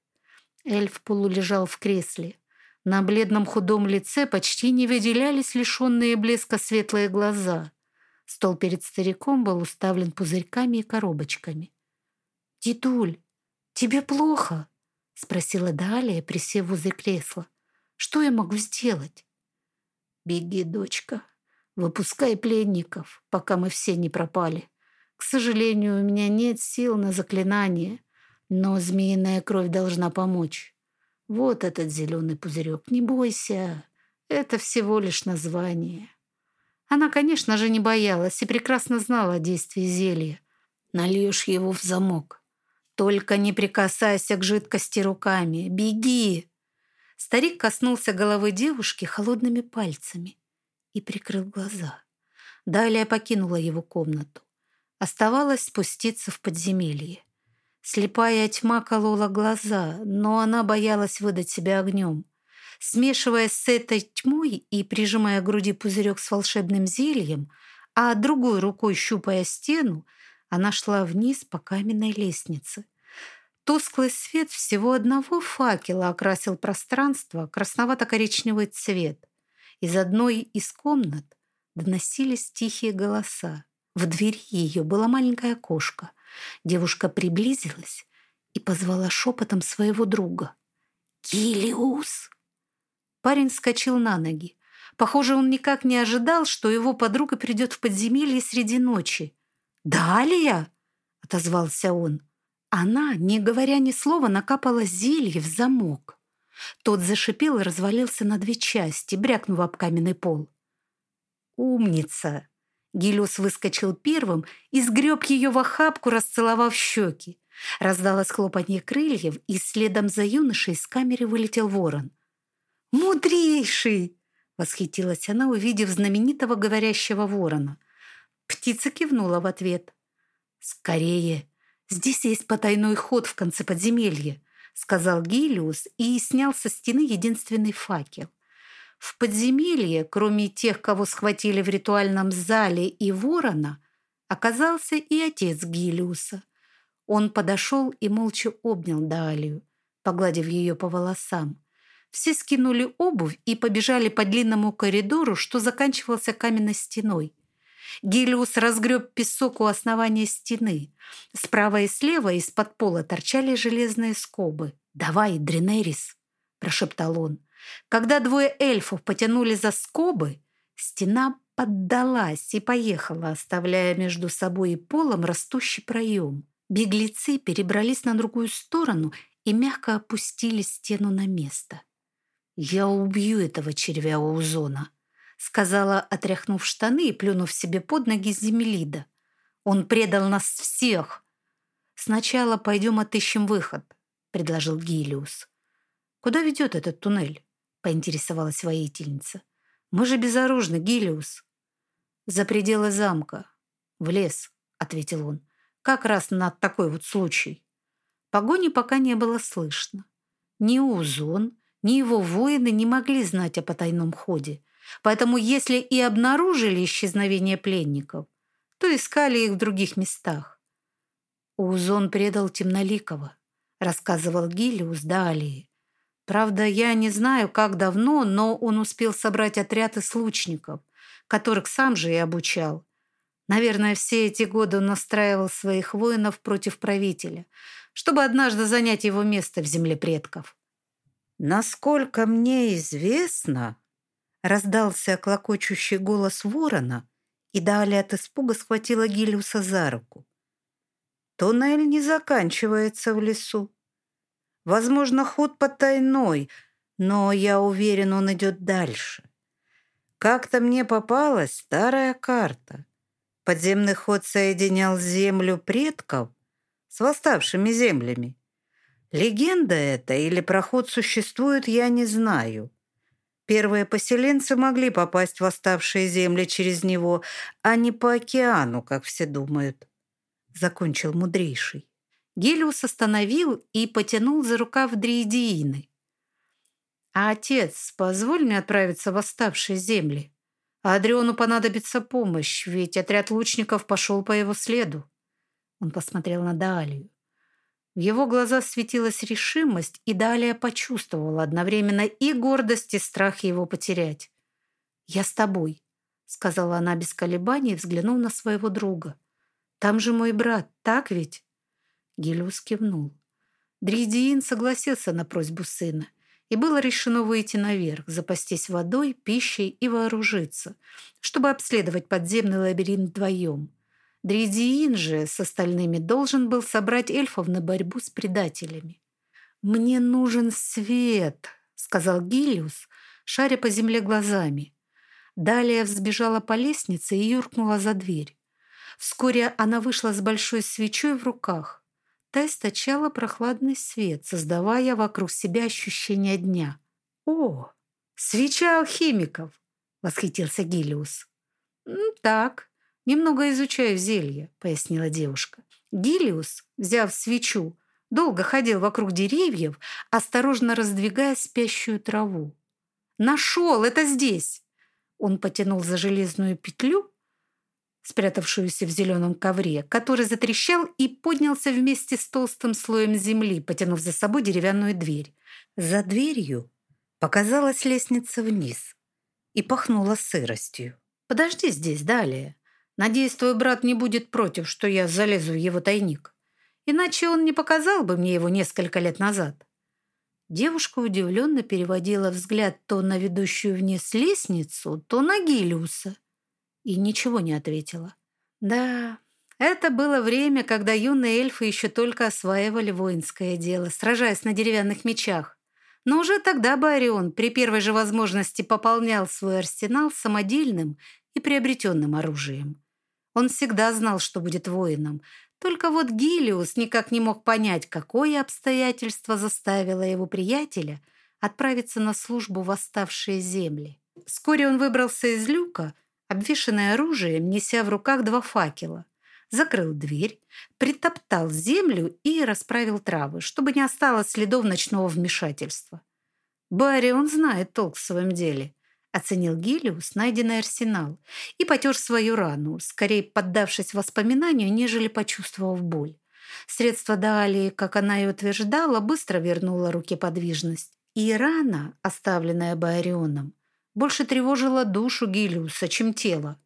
Эльф полулежал в кресле. На бледном худом лице почти не выделялись лишенные блеска светлые глаза. Стол перед стариком был уставлен пузырьками и коробочками. «Дедуль, тебе плохо?» — спросила Далия, присев возле кресла. «Что я могу сделать?» «Беги, дочка, выпускай пленников, пока мы все не пропали. К сожалению, у меня нет сил на заклинание, но змеиная кровь должна помочь. Вот этот зеленый пузырек, не бойся, это всего лишь название». Она, конечно же, не боялась и прекрасно знала о действии зелья. Нальешь его в замок. Только не прикасайся к жидкости руками. Беги!» Старик коснулся головы девушки холодными пальцами и прикрыл глаза. Далее покинула его комнату. Оставалось спуститься в подземелье. Слепая тьма колола глаза, но она боялась выдать себя огнем. Смешиваясь с этой тьмой и прижимая к груди пузырек с волшебным зельем, а другой рукой щупая стену, она шла вниз по каменной лестнице. Тусклый свет всего одного факела окрасил пространство красновато-коричневый цвет. Из одной из комнат доносились тихие голоса. В двери ее была маленькая кошка. Девушка приблизилась и позвала шепотом своего друга. «Килиус!» Парень вскочил на ноги. Похоже, он никак не ожидал, что его подруга придет в подземелье среди ночи. «Далия!» — отозвался он. Она, не говоря ни слова, накапала зелье в замок. Тот зашипел и развалился на две части, брякнув об каменный пол. «Умница!» Гелиос выскочил первым и сгреб ее в охапку, расцеловав щеки. Раздалось хлопанье крыльев, и следом за юношей из камеры вылетел ворон. «Мудрейший!» — восхитилась она, увидев знаменитого говорящего ворона. Птица кивнула в ответ. «Скорее! Здесь есть потайной ход в конце подземелья», — сказал Гелиус и снял со стены единственный факел. В подземелье, кроме тех, кого схватили в ритуальном зале и ворона, оказался и отец Гелиуса. Он подошел и молча обнял Далию, погладив ее по волосам. Все скинули обувь и побежали по длинному коридору, что заканчивался каменной стеной. Гелиус разгреб песок у основания стены. Справа и слева из-под пола торчали железные скобы. «Давай, Дренерис!» – прошептал он. Когда двое эльфов потянули за скобы, стена поддалась и поехала, оставляя между собой и полом растущий проем. Беглецы перебрались на другую сторону и мягко опустили стену на место. «Я убью этого червя Узона», — сказала, отряхнув штаны и плюнув себе под ноги Земелида. «Он предал нас всех!» «Сначала пойдем отыщем выход», — предложил Гилиус. «Куда ведет этот туннель?» — поинтересовалась воительница. «Мы же безоружны, Гилиус». «За пределы замка. В лес», — ответил он. «Как раз на такой вот случай». Погони пока не было слышно. Ни Узон, ни его воины не могли знать о потайном ходе. Поэтому если и обнаружили исчезновение пленников, то искали их в других местах. Узон предал Темноликова, рассказывал Гилиус далее. Правда, я не знаю, как давно, но он успел собрать отряд из лучников, которых сам же и обучал. Наверное, все эти годы он настраивал своих воинов против правителя, чтобы однажды занять его место в земле предков. «Насколько мне известно...» Раздался клокочущий голос ворона, и далее от испуга схватила Гилиуса за руку. «Туннель не заканчивается в лесу. Возможно, ход потайной, но я уверен, он идет дальше. Как-то мне попалась старая карта. Подземный ход соединял землю предков с восставшими землями. Легенда эта или проход существует, я не знаю. Первые поселенцы могли попасть в оставшие земли через него, а не по океану, как все думают. Закончил мудрейший. Гелиус остановил и потянул за рукав Дриедиины. «А отец, позволь мне отправиться в оставшие земли. Адриону понадобится помощь, ведь отряд лучников пошел по его следу». Он посмотрел на Далию. В его глазах светилась решимость, и Далия почувствовала одновременно и гордость, и страх его потерять. «Я с тобой», — сказала она без колебаний, взглянув на своего друга. «Там же мой брат, так ведь?» Гелиус кивнул. Дридиин согласился на просьбу сына, и было решено выйти наверх, запастись водой, пищей и вооружиться, чтобы обследовать подземный лабиринт вдвоем. Дридиин же с остальными должен был собрать эльфов на борьбу с предателями. «Мне нужен свет», — сказал Гилиус, шаря по земле глазами. Далее взбежала по лестнице и юркнула за дверь. Вскоре она вышла с большой свечой в руках. Та источала прохладный свет, создавая вокруг себя ощущение дня. «О, свеча алхимиков!» — восхитился Гилиус. «Так, «Немного изучаю зелье», — пояснила девушка. Гилиус, взяв свечу, долго ходил вокруг деревьев, осторожно раздвигая спящую траву. «Нашел! Это здесь!» Он потянул за железную петлю, спрятавшуюся в зеленом ковре, который затрещал и поднялся вместе с толстым слоем земли, потянув за собой деревянную дверь. За дверью показалась лестница вниз и пахнула сыростью. «Подожди здесь далее», Надеюсь, твой брат не будет против, что я залезу в его тайник. Иначе он не показал бы мне его несколько лет назад. Девушка удивленно переводила взгляд то на ведущую вниз лестницу, то на Гилиуса и ничего не ответила. Да, это было время, когда юные эльфы еще только осваивали воинское дело, сражаясь на деревянных мечах. Но уже тогда Барион при первой же возможности пополнял свой арсенал самодельным и приобретенным оружием. Он всегда знал, что будет воином. Только вот Гилиус никак не мог понять, какое обстоятельство заставило его приятеля отправиться на службу в оставшие земли. Вскоре он выбрался из люка, обвешанный оружием, неся в руках два факела – закрыл дверь, притоптал землю и расправил травы, чтобы не осталось следов ночного вмешательства. «Барри, он знает толк в своем деле», — оценил Гелиус найденный арсенал и потер свою рану, скорее поддавшись воспоминанию, нежели почувствовав боль. Средство Даалии, как она и утверждала, быстро вернуло руке подвижность. И рана, оставленная Баарионом, больше тревожила душу Гилиуса, чем тело.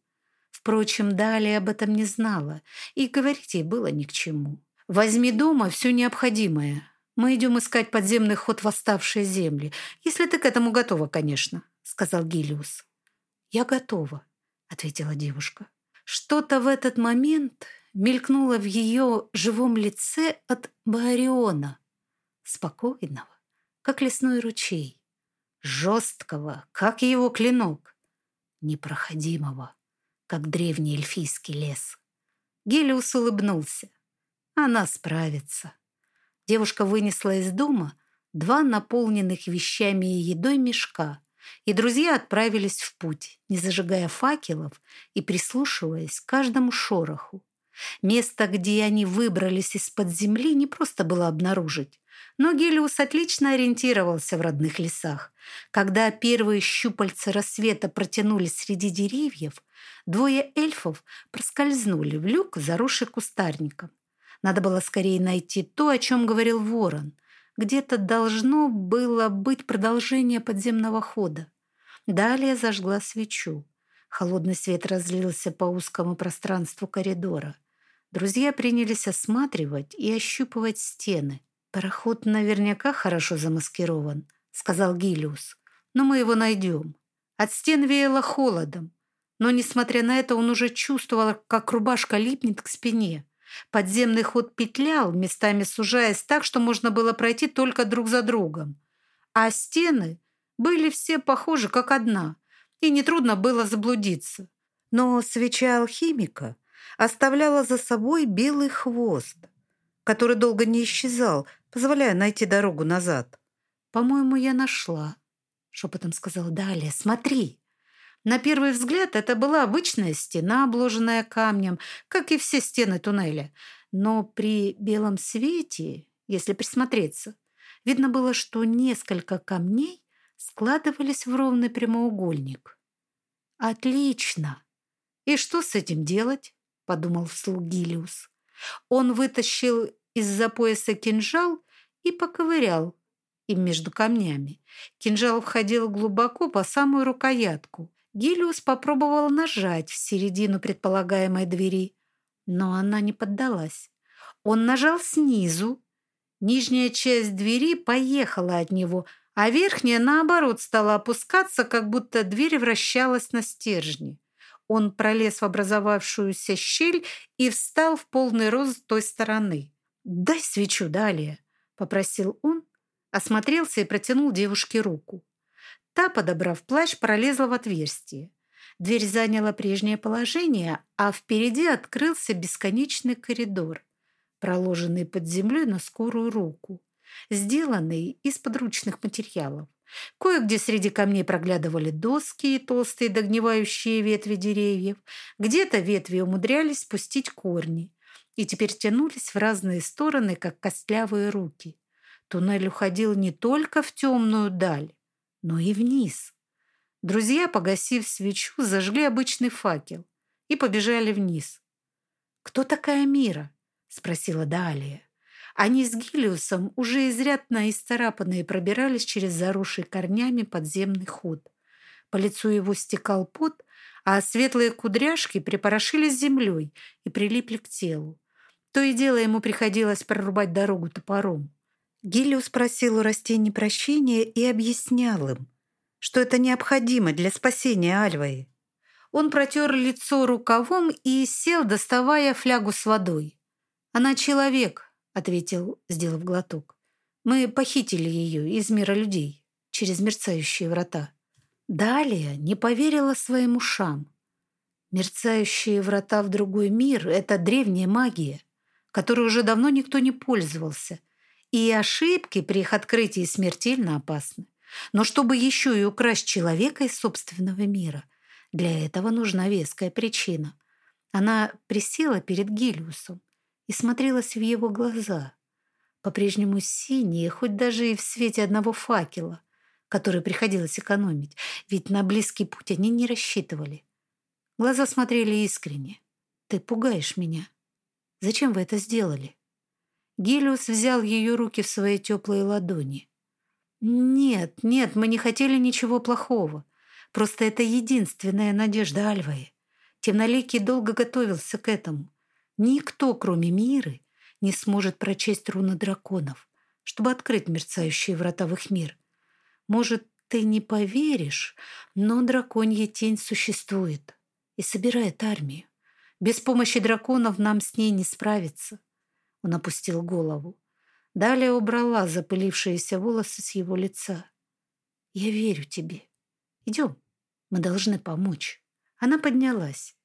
Впрочем, Далее об этом не знала, и говорить ей было ни к чему. «Возьми дома все необходимое. Мы идем искать подземный ход в оставшие земли, если ты к этому готова, конечно», — сказал Гилиус. «Я готова», — ответила девушка. Что-то в этот момент мелькнуло в ее живом лице от Баариона, спокойного, как лесной ручей, жесткого, как его клинок, непроходимого, как древний эльфийский лес. Гелиус улыбнулся. Она справится. Девушка вынесла из дома два наполненных вещами и едой мешка, и друзья отправились в путь, не зажигая факелов и прислушиваясь к каждому шороху. Место, где они выбрались из-под земли, не просто было обнаружить. Но Гелиус отлично ориентировался в родных лесах. Когда первые щупальца рассвета протянулись среди деревьев, двое эльфов проскользнули в люк, заросший кустарником. Надо было скорее найти то, о чем говорил ворон. Где-то должно было быть продолжение подземного хода. Далее зажгла свечу. Холодный свет разлился по узкому пространству коридора. Друзья принялись осматривать и ощупывать стены. «Пароход наверняка хорошо замаскирован», — сказал Гилиус. «Но мы его найдем». От стен веяло холодом. Но, несмотря на это, он уже чувствовал, как рубашка липнет к спине. Подземный ход петлял, местами сужаясь так, что можно было пройти только друг за другом. А стены были все похожи, как одна, и нетрудно было заблудиться. Но свеча алхимика оставляла за собой белый хвост, который долго не исчезал, позволяя найти дорогу назад. «По-моему, я нашла», — шепотом сказала Далия. «Смотри». На первый взгляд это была обычная стена, обложенная камнем, как и все стены туннеля. Но при белом свете, если присмотреться, видно было, что несколько камней складывались в ровный прямоугольник. «Отлично! И что с этим делать?» – подумал вслух Гилиус. Он вытащил из-за пояса кинжал и поковырял им между камнями. Кинжал входил глубоко по самую рукоятку. Гелиус попробовал нажать в середину предполагаемой двери, но она не поддалась. Он нажал снизу. Нижняя часть двери поехала от него, а верхняя, наоборот, стала опускаться, как будто дверь вращалась на стержне. Он пролез в образовавшуюся щель и встал в полный рост той стороны. «Дай свечу далее», — попросил он, осмотрелся и протянул девушке руку. Та, подобрав плащ, пролезла в отверстие. Дверь заняла прежнее положение, а впереди открылся бесконечный коридор, проложенный под землей на скорую руку, сделанный из подручных материалов. Кое-где среди камней проглядывали доски и толстые догнивающие ветви деревьев. Где-то ветви умудрялись спустить корни и теперь тянулись в разные стороны, как костлявые руки. Туннель уходил не только в темную даль, но и вниз. Друзья, погасив свечу, зажгли обычный факел и побежали вниз. «Кто такая Мира?» — спросила Далия. Они с Гилиусом, уже изрядно исцарапанные, пробирались через заросший корнями подземный ход. По лицу его стекал пот, а светлые кудряшки припорошились землей и прилипли к телу. То и дело ему приходилось прорубать дорогу топором. Гилиус просил у растений прощения и объяснял им, что это необходимо для спасения Альваи. Он протер лицо рукавом и сел, доставая флягу с водой. «Она человек», — ответил, сделав глоток. «Мы похитили ее из мира людей через мерцающие врата». Далее не поверила своим ушам. Мерцающие врата в другой мир — это древняя магия, которой уже давно никто не пользовался, и ошибки при их открытии смертельно опасны. Но чтобы еще и украсть человека из собственного мира, для этого нужна веская причина. Она присела перед Гилиусом и смотрелась в его глаза, по-прежнему синие, хоть даже и в свете одного факела, который приходилось экономить, ведь на близкий путь они не рассчитывали. Глаза смотрели искренне. «Ты пугаешь меня. Зачем вы это сделали?» Гелиус взял ее руки в свои теплые ладони. «Нет, нет, мы не хотели ничего плохого. Просто это единственная надежда Альваи. Темноликий долго готовился к этому. Никто, кроме Миры, не сможет прочесть руны драконов, чтобы открыть мерцающие врата в их мир. Может, ты не поверишь, но драконья тень существует и собирает армию. Без помощи драконов нам с ней не справиться. Он опустил голову. Далее убрала запылившиеся волосы с его лица. «Я верю тебе. Идем, мы должны помочь». Она поднялась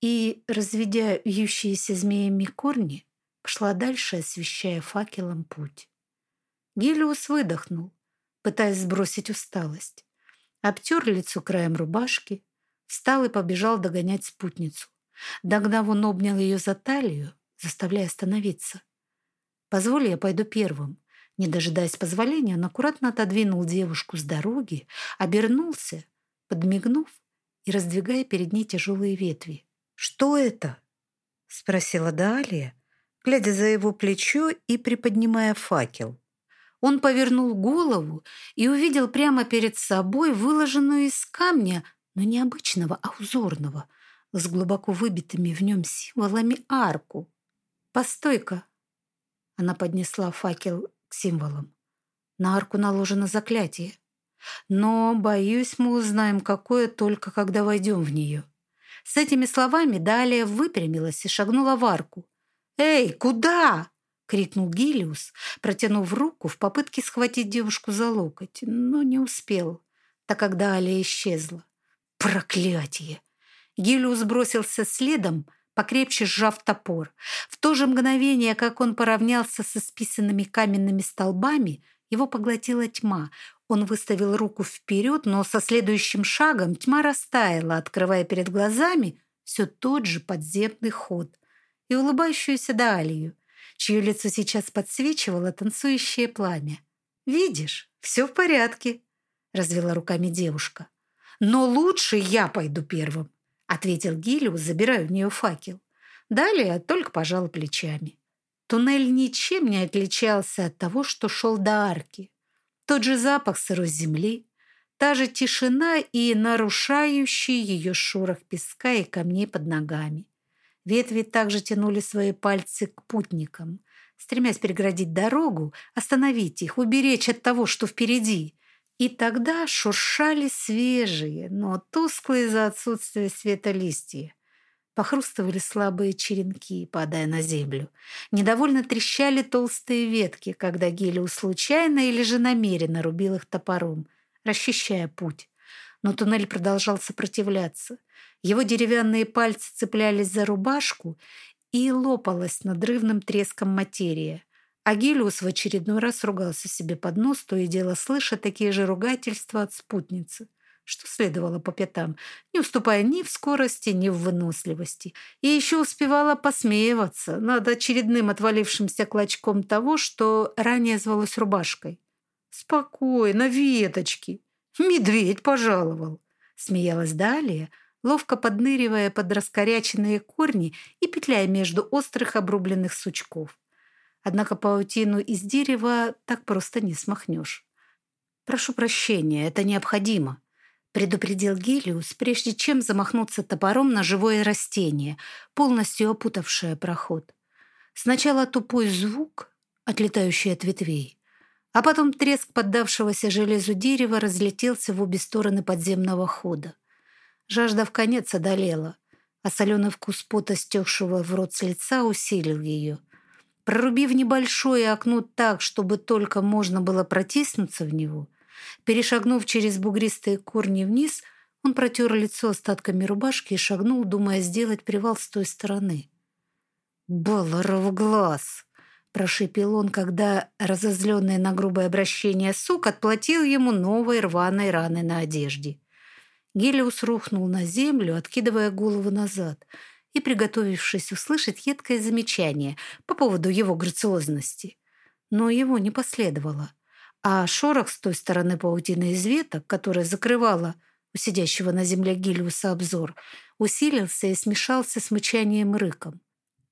и, разведя вьющиеся змеями корни, пошла дальше, освещая факелом путь. Гелиус выдохнул, пытаясь сбросить усталость. Обтер лицо краем рубашки, встал и побежал догонять спутницу. Догнав, он обнял ее за талию, заставляя остановиться. «Позволь, я пойду первым». Не дожидаясь позволения, он аккуратно отодвинул девушку с дороги, обернулся, подмигнув и раздвигая перед ней тяжелые ветви. «Что это?» — спросила Далия, глядя за его плечо и приподнимая факел. Он повернул голову и увидел прямо перед собой выложенную из камня, но не обычного, а узорного, с глубоко выбитыми в нем символами арку. «Постой-ка!» Она поднесла факел к символам. На арку наложено заклятие. Но, боюсь, мы узнаем, какое только когда войдем в нее. С этими словами Далия выпрямилась и шагнула в арку. «Эй, куда?» — крикнул Гилиус, протянув руку в попытке схватить девушку за локоть, но не успел, так как Далия исчезла. «Проклятие!» Гилиус бросился следом, покрепче сжав топор. В то же мгновение, как он поравнялся со списанными каменными столбами, его поглотила тьма. Он выставил руку вперед, но со следующим шагом тьма растаяла, открывая перед глазами все тот же подземный ход и улыбающуюся Далию, чье лицо сейчас подсвечивало танцующее пламя. «Видишь, все в порядке», — развела руками девушка. «Но лучше я пойду первым», — ответил Гилиус, забирая у нее факел. Далее только пожала плечами. Туннель ничем не отличался от того, что шел до арки. Тот же запах сырой земли, та же тишина и нарушающий ее шорох песка и камней под ногами. Ветви также тянули свои пальцы к путникам, стремясь переградить дорогу, остановить их, уберечь от того, что впереди. И тогда шуршали свежие, но тусклые из-за отсутствия света листья. Похрустывали слабые черенки, падая на землю. Недовольно трещали толстые ветки, когда Гелиус случайно или же намеренно рубил их топором, расчищая путь. Но туннель продолжал сопротивляться. Его деревянные пальцы цеплялись за рубашку и лопалась надрывным треском материя. А Гелиус в очередной раз ругался себе под нос, то и дело слыша такие же ругательства от спутницы – что следовало по пятам, не уступая ни в скорости, ни в выносливости. И еще успевала посмеиваться над очередным отвалившимся клочком того, что ранее звалось рубашкой. «Спокойно, веточки! Медведь пожаловал!» Смеялась Далия, ловко подныривая под раскоряченные корни и петляя между острых обрубленных сучков. Однако паутину из дерева так просто не смахнешь. «Прошу прощения, это необходимо», предупредил Гелиус, прежде чем замахнуться топором на живое растение, полностью опутавшее проход. Сначала тупой звук, отлетающий от ветвей, А потом треск поддавшегося железу дерева разлетелся в обе стороны подземного хода. Жажда в конец одолела, а соленый вкус пота, стекшего в рот с лица, усилил ее. Прорубив небольшое окно так, чтобы только можно было протиснуться в него, перешагнув через бугристые корни вниз, он протер лицо остатками рубашки и шагнул, думая сделать привал с той стороны. «Баларов глаз!» Прошипел он, когда, разозленный на грубое обращение сук, отплатил ему новой рваной раной на одежде. Гелиус рухнул на землю, откидывая голову назад и приготовившись услышать едкое замечание по поводу его грациозности. Но его не последовало, а шорох с той стороны паутины из веток, которая закрывала у сидящего на земле Гелиуса обзор, усилился и смешался с мычанием рыком.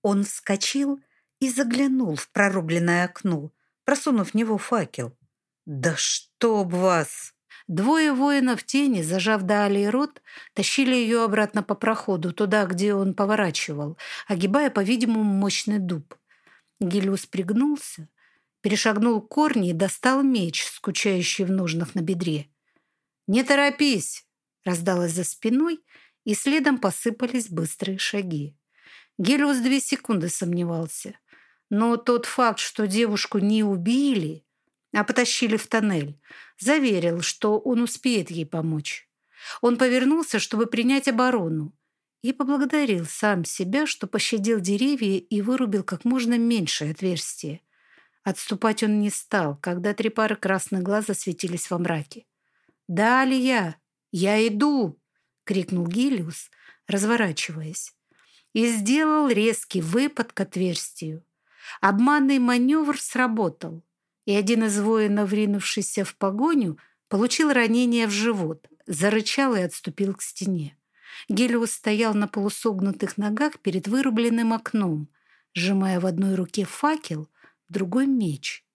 Он вскочил и заглянул в прорубленное окно, просунув в него факел. «Да чтоб вас!» Двое воинов тени, зажав до Алии рот, тащили ее обратно по проходу, туда, где он поворачивал, огибая, по-видимому, мощный дуб. Гелиус пригнулся, перешагнул корни и достал меч, скучающий в ножнах на бедре. «Не торопись!» — раздалось за спиной, и следом посыпались быстрые шаги. Гелиус две секунды сомневался — но тот факт, что девушку не убили, а потащили в тоннель, заверил, что он успеет ей помочь. Он повернулся, чтобы принять оборону, и поблагодарил сам себя, что пощадил деревья и вырубил как можно меньшее отверстие. Отступать он не стал, когда три пары красных глаз засветились во мраке. «Да, Алия, я иду!» — крикнул Гилиус, разворачиваясь, и сделал резкий выпад к отверстию. Обманный маневр сработал, и один из воинов, ринувшийся в погоню, получил ранение в живот, зарычал и отступил к стене. Гелиус стоял на полусогнутых ногах перед вырубленным окном, сжимая в одной руке факел, в другой меч.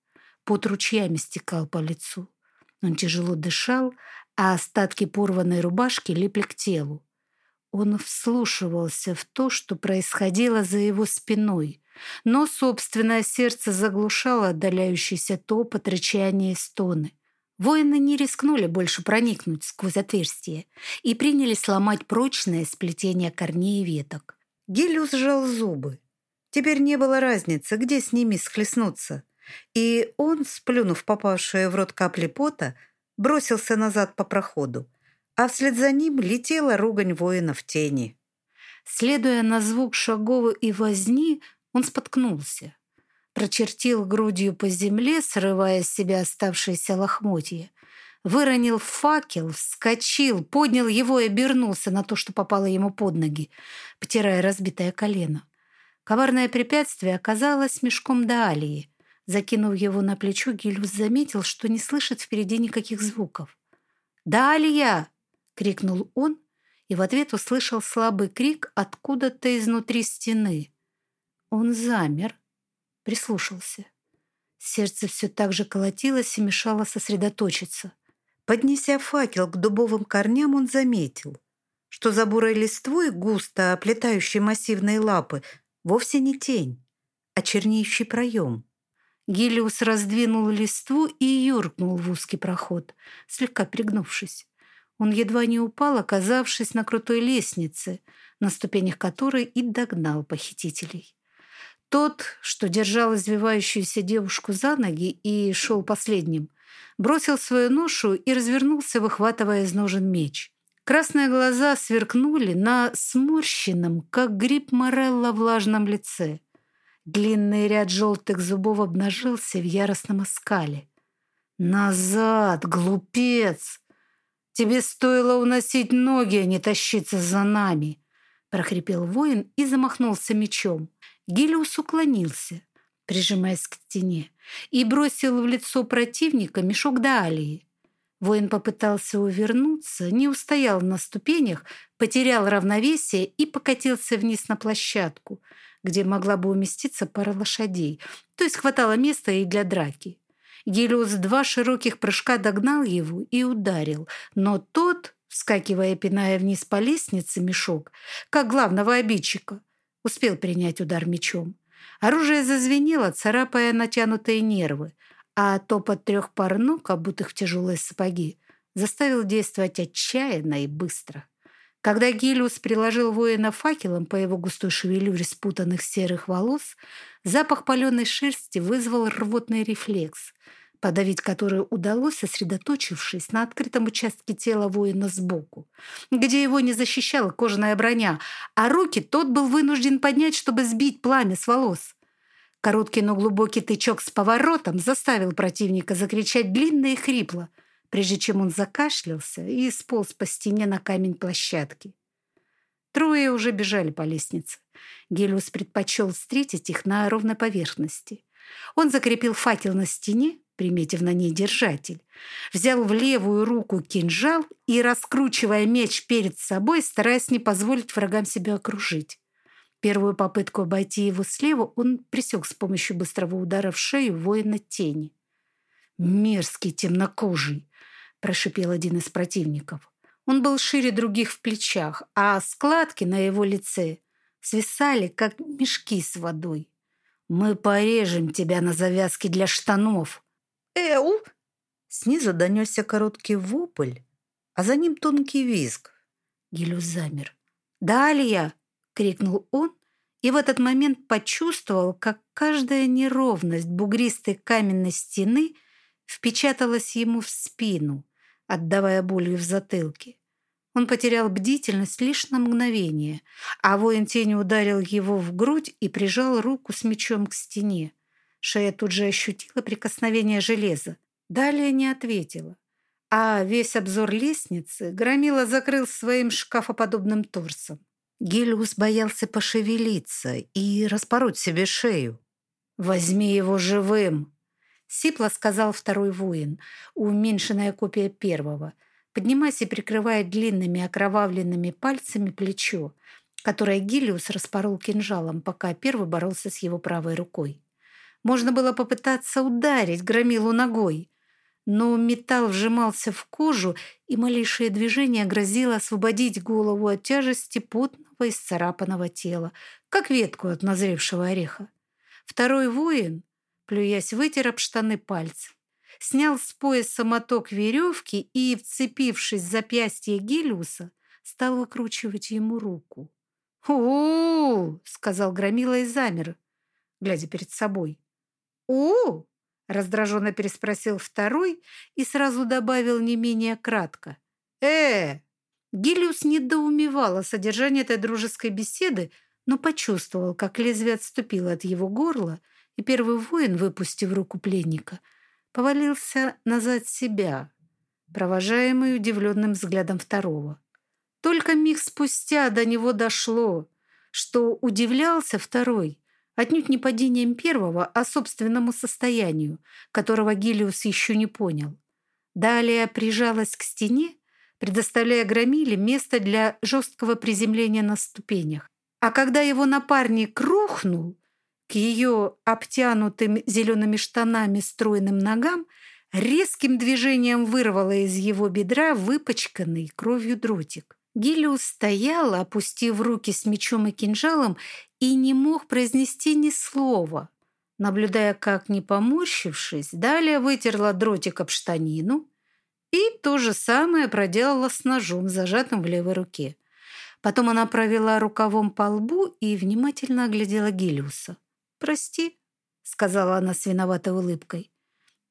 Пот ручьями стекал по лицу. Он тяжело дышал, а остатки порванной рубашки липли к телу. Он вслушивался в то, что происходило за его спиной, но собственное сердце заглушало отдаляющийся топот, рычание и стоны. Воины не рискнули больше проникнуть сквозь отверстие и принялись ломать прочное сплетение корней и веток. Гелиус сжал зубы. Теперь не было разницы, где с ними схлестнуться. И он, сплюнув попавшие в рот капли пота, бросился назад по проходу, а вслед за ним летела ругань воина в тени. Следуя на звук шагов и возни, он споткнулся, прочертил грудью по земле, срывая с себя оставшиеся лохмотья, выронил факел, вскочил, поднял его и обернулся на то, что попало ему под ноги, потирая разбитое колено. Коварное препятствие оказалось мешком Даалии. Закинув его на плечо, Гильус заметил, что не слышит впереди никаких звуков. «Далия!» — крикнул он, и в ответ услышал слабый крик откуда-то изнутри стены. Он замер, прислушался. Сердце все так же колотилось и мешало сосредоточиться. Поднеся факел к дубовым корням, он заметил, что за бурой листвой, густо оплетающей массивные лапы, вовсе не тень, а чернеющий проем. Гелиус раздвинул листву и юркнул в узкий проход, слегка пригнувшись. Он едва не упал, оказавшись на крутой лестнице, на ступенях которой и догнал похитителей. Тот, что держал извивающуюся девушку за ноги и шел последним, бросил свою ношу и развернулся, выхватывая из ножен меч. Красные глаза сверкнули на сморщенном, как гриб морелла, влажном лице. Длинный ряд желтых зубов обнажился в яростном оскале. «Назад, глупец! Тебе стоило уносить ноги, а не тащиться за нами!» прохрипел воин и замахнулся мечом. Гелиус уклонился, прижимаясь к стене, и бросил в лицо противника мешок Даалии. Воин попытался увернуться, не устоял на ступенях, потерял равновесие и покатился вниз на площадку, где могла бы уместиться пара лошадей, то есть хватало места и для драки. Гелиус два широких прыжка догнал его и ударил, но тот, вскакивая пиная вниз по лестнице мешок, как главного обидчика, Успел принять удар мечом. Оружие зазвенело, царапая натянутые нервы, а топот трех пар ног, обутых в тяжелые сапоги, заставил действовать отчаянно и быстро. Когда Гилиус приложил воина факелом по его густой шевелюре спутанных серых волос, запах паленой шерсти вызвал рвотный рефлекс, подавить который удалось, сосредоточившись на открытом участке тела воина сбоку, где его не защищала кожаная броня, а руки тот был вынужден поднять, чтобы сбить пламя с волос. Короткий, но глубокий тычок с поворотом заставил противника закричать длинно и хрипло – прежде чем он закашлялся и сполз по стене на камень площадки. Трое уже бежали по лестнице. Гелиус предпочел встретить их на ровной поверхности. Он закрепил факел на стене, приметив на ней держатель, взял в левую руку кинжал и, раскручивая меч перед собой, стараясь не позволить врагам себя окружить. Первую попытку обойти его слева он пресек с помощью быстрого удара в шею воина тени. Мерзкий темнокожий прошипел один из противников. Он был шире других в плечах, а складки на его лице свисали, как мешки с водой. «Мы порежем тебя на завязке для штанов!» «Эу!» Снизу донесся короткий вопль, а за ним тонкий визг. Гелюс замер. «Далия!» — крикнул он, и в этот момент почувствовал, как каждая неровность бугристой каменной стены впечаталась ему в спину, отдавая болью в затылке. Он потерял бдительность лишь на мгновение, а воин тени ударил его в грудь и прижал руку с мечом к стене. Шея тут же ощутила прикосновение железа. Далее не ответила. А весь обзор лестницы Громила закрыл своим шкафоподобным торсом. Гелиус боялся пошевелиться и распороть себе шею. «Возьми его живым!» Сипло сказал второй воин, уменьшенная копия первого, поднимаясь и прикрывая длинными окровавленными пальцами плечо, которое Гилиус распорол кинжалом, пока первый боролся с его правой рукой. Можно было попытаться ударить громилу ногой, но металл вжимался в кожу, и малейшее движение грозило освободить голову от тяжести потного и сцарапанного тела, как ветку от назревшего ореха. Второй воин, плюясь, вытер об штаны пальцы. Снял с пояса моток веревки и, вцепившись в запястье Гелиуса, стал выкручивать ему руку. «У-у-у!» — сказал Громила и замер, глядя перед собой. «У-у!» — раздраженно переспросил второй и сразу добавил не менее кратко. «Э!» Гелиус недоумевал о содержании этой дружеской беседы, но почувствовал, как лезвие отступило от его горла и первый воин, выпустив руку пленника, повалился назад себя, провожаемый удивленным взглядом второго. Только миг спустя до него дошло, что удивлялся второй, отнюдь не падением первого, а собственному состоянию, которого Гелиус еще не понял. Далее прижалась к стене, предоставляя Громиле место для жесткого приземления на ступенях. А когда его напарник рухнул, к ее обтянутым зелеными штанами стройным ногам резким движением вырвала из его бедра выпачканный кровью дротик. Гилиус стоял, опустив руки с мечом и кинжалом, и не мог произнести ни слова, наблюдая, как, не поморщившись, далее вытерла дротик об штанину и то же самое проделала с ножом, зажатым в левой руке. Потом она провела рукавом по лбу и внимательно оглядела Гилиуса. «Прости», — сказала она с виноватой улыбкой.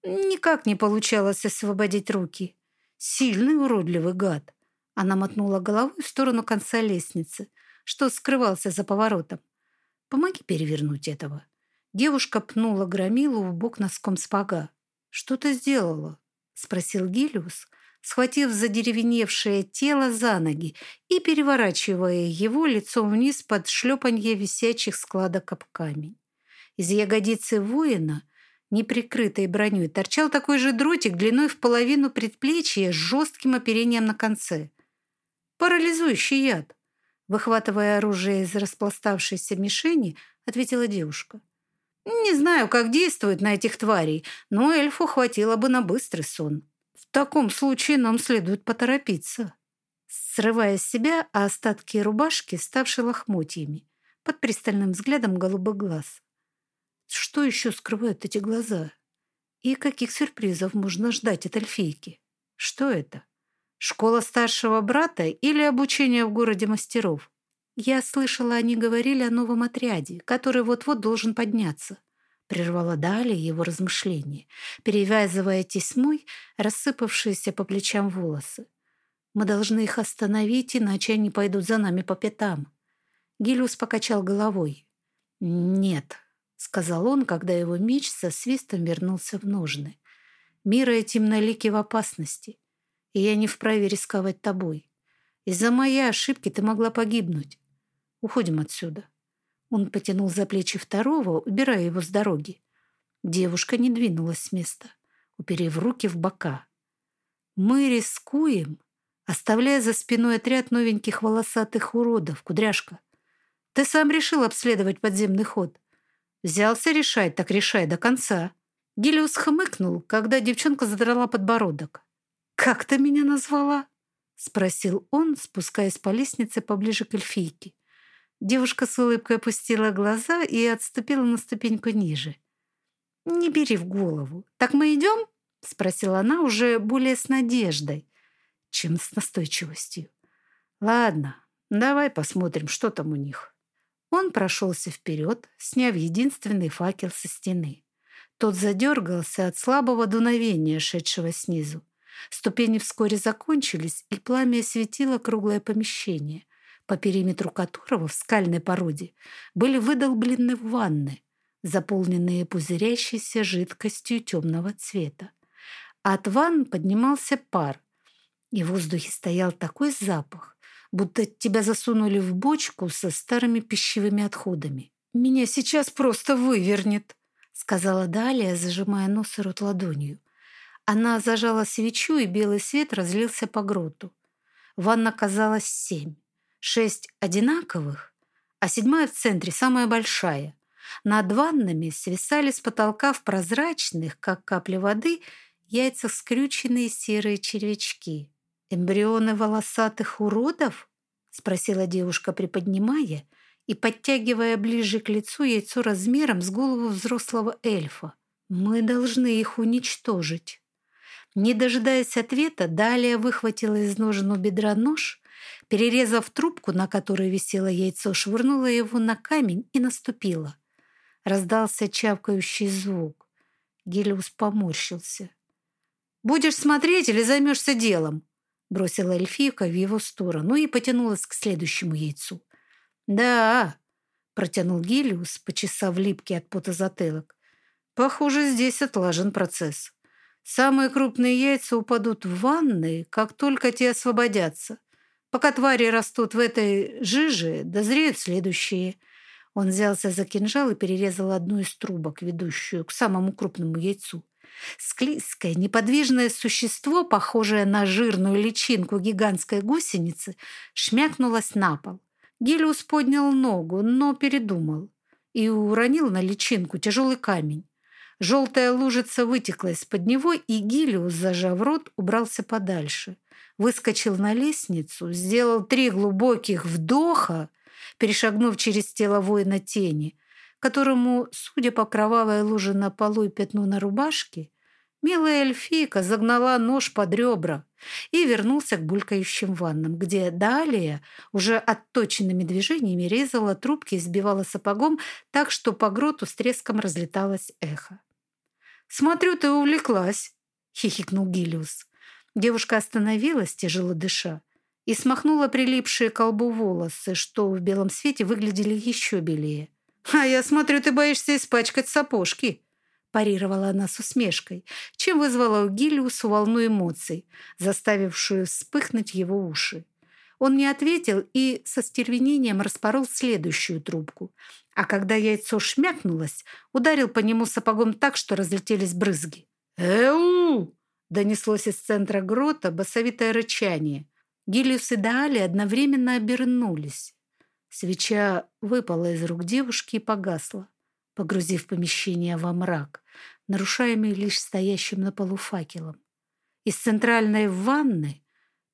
Никак не получалось освободить руки. Сильный уродливый гад. Она мотнула головой в сторону конца лестницы, что скрывался за поворотом. «Помоги перевернуть этого». Девушка пнула громилу в бок носком спага. «Что ты сделала?» — спросил Гилиус, схватив задеревеневшее тело за ноги и переворачивая его лицом вниз под шлепанье висячих складок об камень. Из ягодицы воина, неприкрытой броней, торчал такой же дротик длиной в половину предплечья с жестким оперением на конце. «Парализующий яд!» Выхватывая оружие из распластавшейся мишени, ответила девушка. «Не знаю, как действует на этих тварей, но эльфу хватило бы на быстрый сон. В таком случае нам следует поторопиться». Срывая с себя остатки рубашки, ставшей лохмотьями, под пристальным взглядом голубых глаз. Что еще скрывают эти глаза? И каких сюрпризов можно ждать от эльфийки? Что это? Школа старшего брата или обучение в городе мастеров? Я слышала, они говорили о новом отряде, который вот-вот должен подняться. Прервала далее его размышления, перевязывая тесьмой рассыпавшиеся по плечам волосы. Мы должны их остановить, иначе они пойдут за нами по пятам. Гилюс покачал головой. «Нет», — сказал он, когда его меч со свистом вернулся в ножны. «Мира и темнолики в опасности, и я не вправе рисковать тобой. Из-за моей ошибки ты могла погибнуть. Уходим отсюда». Он потянул за плечи второго, убирая его с дороги. Девушка не двинулась с места, уперев руки в бока. «Мы рискуем, оставляя за спиной отряд новеньких волосатых уродов, кудряшка. Ты сам решил обследовать подземный ход. Взялся решать, так решай до конца. Гелиус хмыкнул, когда девчонка задрала подбородок. «Как ты меня назвала?» — спросил он, спускаясь по лестнице поближе к эльфийке. Девушка с улыбкой опустила глаза и отступила на ступеньку ниже. «Не бери в голову. Так мы идем?» — спросила она уже более с надеждой, чем с настойчивостью. «Ладно, давай посмотрим, что там у них». Он прошелся вперед, сняв единственный факел со стены. Тот задергался от слабого дуновения, шедшего снизу. Ступени вскоре закончились, и пламя осветило круглое помещение, по периметру которого в скальной породе были выдолблены ванны, заполненные пузырящейся жидкостью темного цвета. От ванн поднимался пар, и в воздухе стоял такой запах, будто тебя засунули в бочку со старыми пищевыми отходами. «Меня сейчас просто вывернет», — сказала Далия, зажимая нос и рот ладонью. Она зажала свечу, и белый свет разлился по гроту. Ванна казалась семь. Шесть одинаковых, а седьмая в центре, самая большая. Над ваннами свисали с потолка в прозрачных, как капли воды, яйцах скрюченные серые червячки. «Эмбрионы волосатых уродов?» — спросила девушка, приподнимая и подтягивая ближе к лицу яйцо размером с голову взрослого эльфа. «Мы должны их уничтожить». Не дожидаясь ответа, Далия выхватила из ножен у бедра нож, перерезав трубку, на которой висело яйцо, швырнула его на камень и наступила. Раздался чавкающий звук. Гелиус поморщился. «Будешь смотреть или займешься делом?» бросила эльфийка в его сторону и потянулась к следующему яйцу. «Да», — протянул Гелиус, почесав липкий от пота затылок. «Похоже, здесь отлажен процесс. Самые крупные яйца упадут в ванны, как только те освободятся. Пока твари растут в этой жиже, дозреют следующие». Он взялся за кинжал и перерезал одну из трубок, ведущую к самому крупному яйцу. Склизкое, неподвижное существо, похожее на жирную личинку гигантской гусеницы, шмякнулось на пол. Гелиус поднял ногу, но передумал и уронил на личинку тяжелый камень. Желтая лужица вытекла из-под него, и Гилиус, зажав рот, убрался подальше. Выскочил на лестницу, сделал три глубоких вдоха, перешагнув через тело воина тени, которому, судя по кровавой луже на полу и пятну на рубашке, милая эльфийка загнала нож под ребра и вернулся к булькающим ваннам, где далее уже отточенными движениями резала трубки и сбивала сапогом так, что по гроту с треском разлеталось эхо. «Смотрю, ты увлеклась», — хихикнул Гилиус. Девушка остановилась, тяжело дыша, и смахнула прилипшие к колбу волосы, что в белом свете выглядели еще белее. «А я смотрю, ты боишься испачкать сапожки», парировала она с усмешкой, чем вызвала у Гилиуса волну эмоций, заставившую вспыхнуть его уши. Он не ответил и со стервенением распорол следующую трубку. А когда яйцо шмякнулось, ударил по нему сапогом так, что разлетелись брызги. «Эу!» — донеслось из центра грота басовитое рычание. Гилиус и Даали одновременно обернулись. Свеча выпала из рук девушки и погасла, погрузив помещение во мрак, нарушаемый лишь стоящим на полу факелом. Из центральной ванны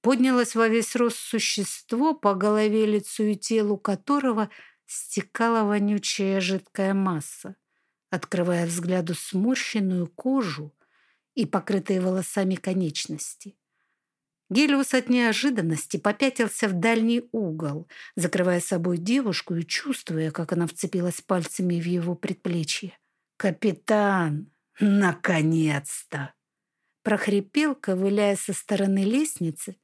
поднялось во весь рост существо, по голове, лицу и телу которого стекала вонючая жидкая масса, открывая взгляду сморщенную кожу и покрытые волосами конечности. Гелиус от неожиданности попятился в дальний угол, закрывая собой девушку и чувствуя, как она вцепилась пальцами в его предплечье. «Капитан, наконец-то!» прохрипел, ковыляя со стороны лестницы,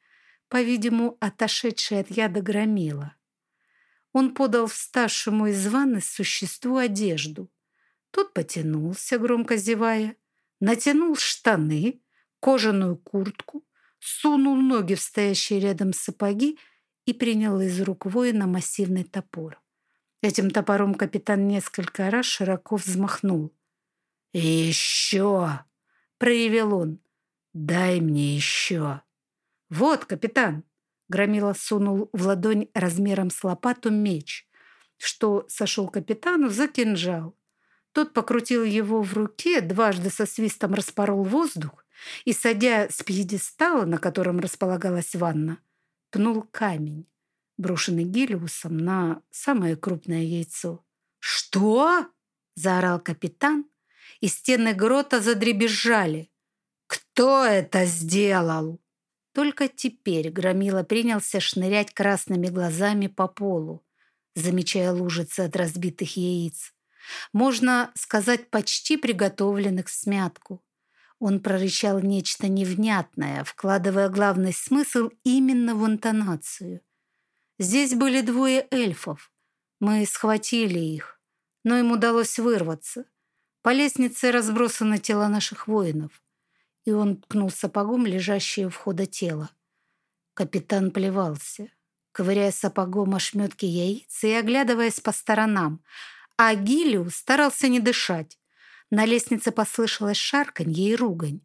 по-видимому, отошедшей от яда громила. Он подал вставшему из ванны существу одежду. Тот потянулся, громко зевая, натянул штаны, кожаную куртку, сунул ноги в стоящие рядом сапоги и принял из рук воина массивный топор. Этим топором капитан несколько раз широко взмахнул. «Еще!» — проявил он. «Дай мне еще!» «Вот, капитан!» Громила сунул в ладонь размером с лопату меч, что сошел капитану за кинжал. Тот покрутил его в руке, дважды со свистом распорол воздух и, садя с пьедестала, на котором располагалась ванна, пнул камень, брошенный Гелиусом на самое крупное яйцо. «Что?» – заорал капитан, и стены грота задребезжали. «Кто это сделал?» Только теперь Громила принялся шнырять красными глазами по полу, замечая лужицы от разбитых яиц. Можно сказать, почти приготовленных в смятку. Он прорычал нечто невнятное, вкладывая главный смысл именно в интонацию. Здесь были двое эльфов. Мы схватили их, но им удалось вырваться. По лестнице разбросаны тела наших воинов и он ткнул сапогом лежащее у входа тело. Капитан плевался, ковыряя сапогом ошметки яиц и оглядываясь по сторонам, а Гилиус старался не дышать. На лестнице послышалось шарканье и ругань,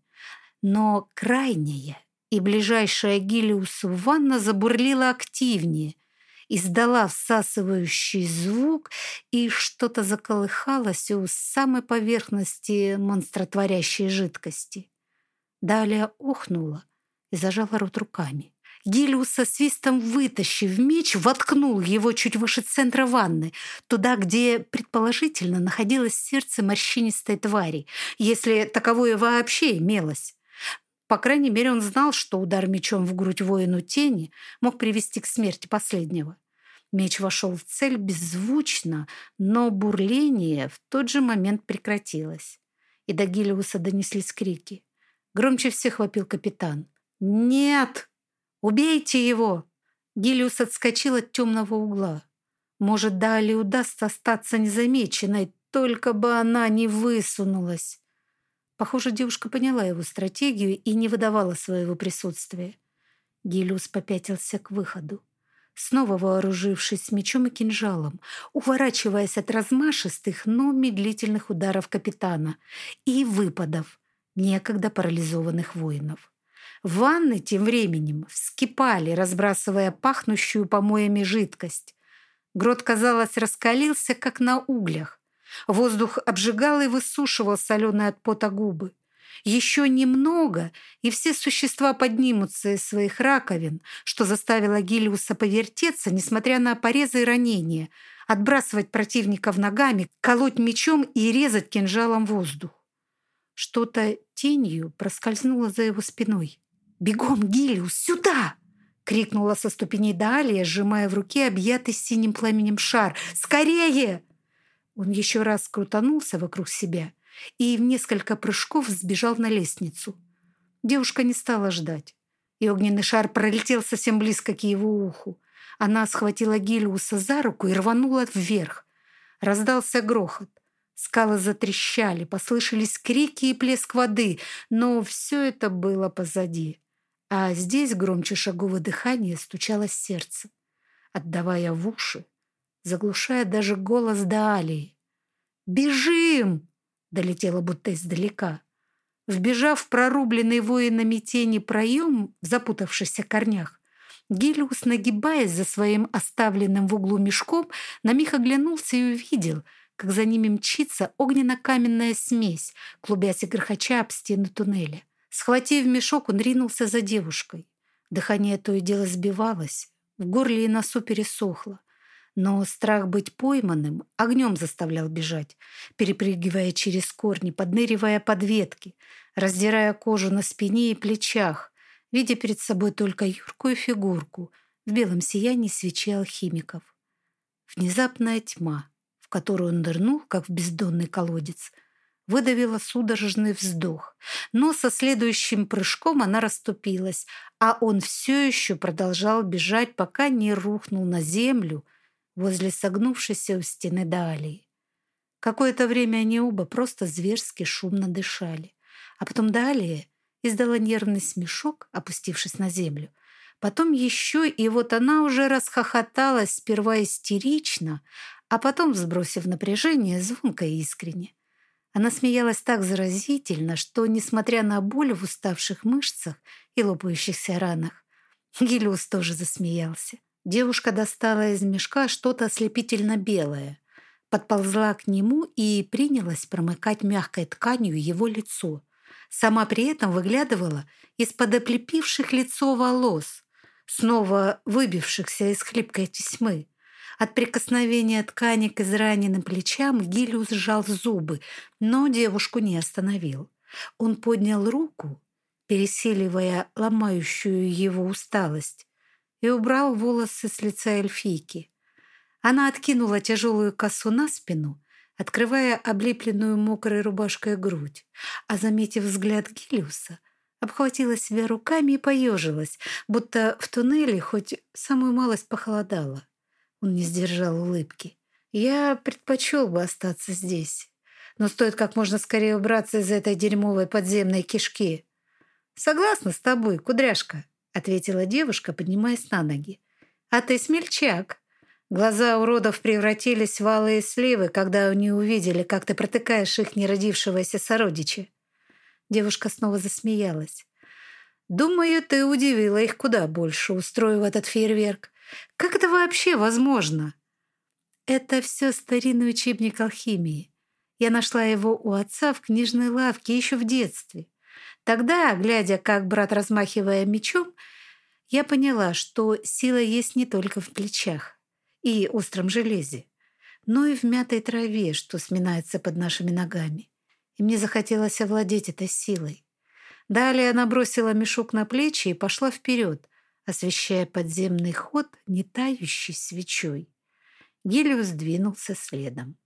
но крайняя и ближайшая Гилиусу ванна забурлила активнее, издала всасывающий звук, и что-то заколыхалось у самой поверхности монстротворящей жидкости. Далее охнула и зажала рот руками. Гилиус со свистом вытащив меч, воткнул его чуть выше центра ванны, туда, где, предположительно, находилось сердце морщинистой твари, если таковое вообще имелось. По крайней мере, он знал, что удар мечом в грудь воину тени мог привести к смерти последнего. Меч вошел в цель беззвучно, но бурление в тот же момент прекратилось, и до Гилиуса донеслись крики. Громче всех вопил капитан. «Нет! Убейте его!» Гелиус отскочил от темного угла. Может, Дали удастся остаться незамеченной, только бы она не высунулась. Похоже, девушка поняла его стратегию и не выдавала своего присутствия. Гелиус попятился к выходу, снова вооружившись мечом и кинжалом, уворачиваясь от размашистых, но медлительных ударов капитана и выпадов, некогда парализованных воинов. Ванны тем временем вскипали, разбрасывая пахнущую помоями жидкость. Грот, казалось, раскалился, как на углях. Воздух обжигал и высушивал соленые от пота губы. Еще немного, и все существа поднимутся из своих раковин, что заставило Гилиуса повертеться, несмотря на порезы и ранения, отбрасывать противников ногами, колоть мечом и резать кинжалом воздух. Что-то тенью проскользнуло за его спиной. «Бегом, Гилиус, сюда!» — крикнула со ступеней Далия, сжимая в руке объятый синим пламенем шар. «Скорее!» Он еще раз крутанулся вокруг себя и в несколько прыжков сбежал на лестницу. Девушка не стала ждать, и огненный шар пролетел совсем близко к его уху. Она схватила Гилиуса за руку и рванула вверх. Раздался грохот. Скалы затрещали, послышались крики и плеск воды, но все это было позади. А здесь громче шагов дыхание стучало сердце, отдавая в уши, заглушая даже голос Даалии. «Бежим!» — долетело будто издалека. Вбежав в прорубленный воинами тени проем в запутавшихся корнях, Гелиус, нагибаясь за своим оставленным в углу мешком, на миг оглянулся и увидел — как за ними мчится огненно-каменная смесь, клубясь и грохоча об стены туннеля. Схватив мешок, он ринулся за девушкой. Дыхание то и дело сбивалось, в горле и носу пересохло. Но страх быть пойманным огнем заставлял бежать, перепрыгивая через корни, подныривая под ветки, раздирая кожу на спине и плечах, видя перед собой только юркую фигурку в белом сиянии свечей алхимиков. Внезапная тьма, которую он нырнул, как в бездонный колодец, выдавила судорожный вздох, но со следующим прыжком она расступилась, а он все еще продолжал бежать, пока не рухнул на землю возле согнувшейся у стены Далии. Какое-то время они оба просто зверски шумно дышали. А потом Далия издала нервный смешок, опустившись на землю. Потом еще, и вот она уже расхохоталась сперва истерично, а потом, сбросив напряжение, звонко и искренне. Она смеялась так заразительно, что, несмотря на боль в уставших мышцах и лопающихся ранах, Гелиус тоже засмеялся. Девушка достала из мешка что-то ослепительно белое, подползла к нему и принялась промыкать мягкой тканью его лицо. Сама при этом выглядывала из-под оплепивших лицо волос, снова выбившихся из хлипкой тесьмы. От прикосновения ткани к израненным плечам Гилиус сжал зубы, но девушку не остановил. Он поднял руку, пересиливая ломающую его усталость, и убрал волосы с лица эльфийки. Она откинула тяжелую косу на спину, открывая облепленную мокрой рубашкой грудь, а, заметив взгляд Гилиуса, обхватила себя руками и поежилась, будто в туннеле хоть самую малость похолодало. Он не сдержал улыбки. «Я предпочел бы остаться здесь, но стоит как можно скорее убраться из этой дерьмовой подземной кишки». «Согласна с тобой, кудряшка», — ответила девушка, поднимаясь на ноги. «А ты смельчак. Глаза уродов превратились в алые сливы, когда они увидели, как ты протыкаешь их неродившегося сородича». Девушка снова засмеялась. «Думаю, ты удивила их куда больше, устроив этот фейерверк. Как это вообще возможно? Это все старинный учебник алхимии. Я нашла его у отца в книжной лавке еще в детстве. Тогда, глядя, как брат размахивая мечом, я поняла, что сила есть не только в плечах и остром железе, но и в мятой траве, что сминается под нашими ногами. И мне захотелось овладеть этой силой. Далее она бросила мешок на плечи и пошла вперед, освещая подземный ход нетающей свечой. Гелиус двинулся следом.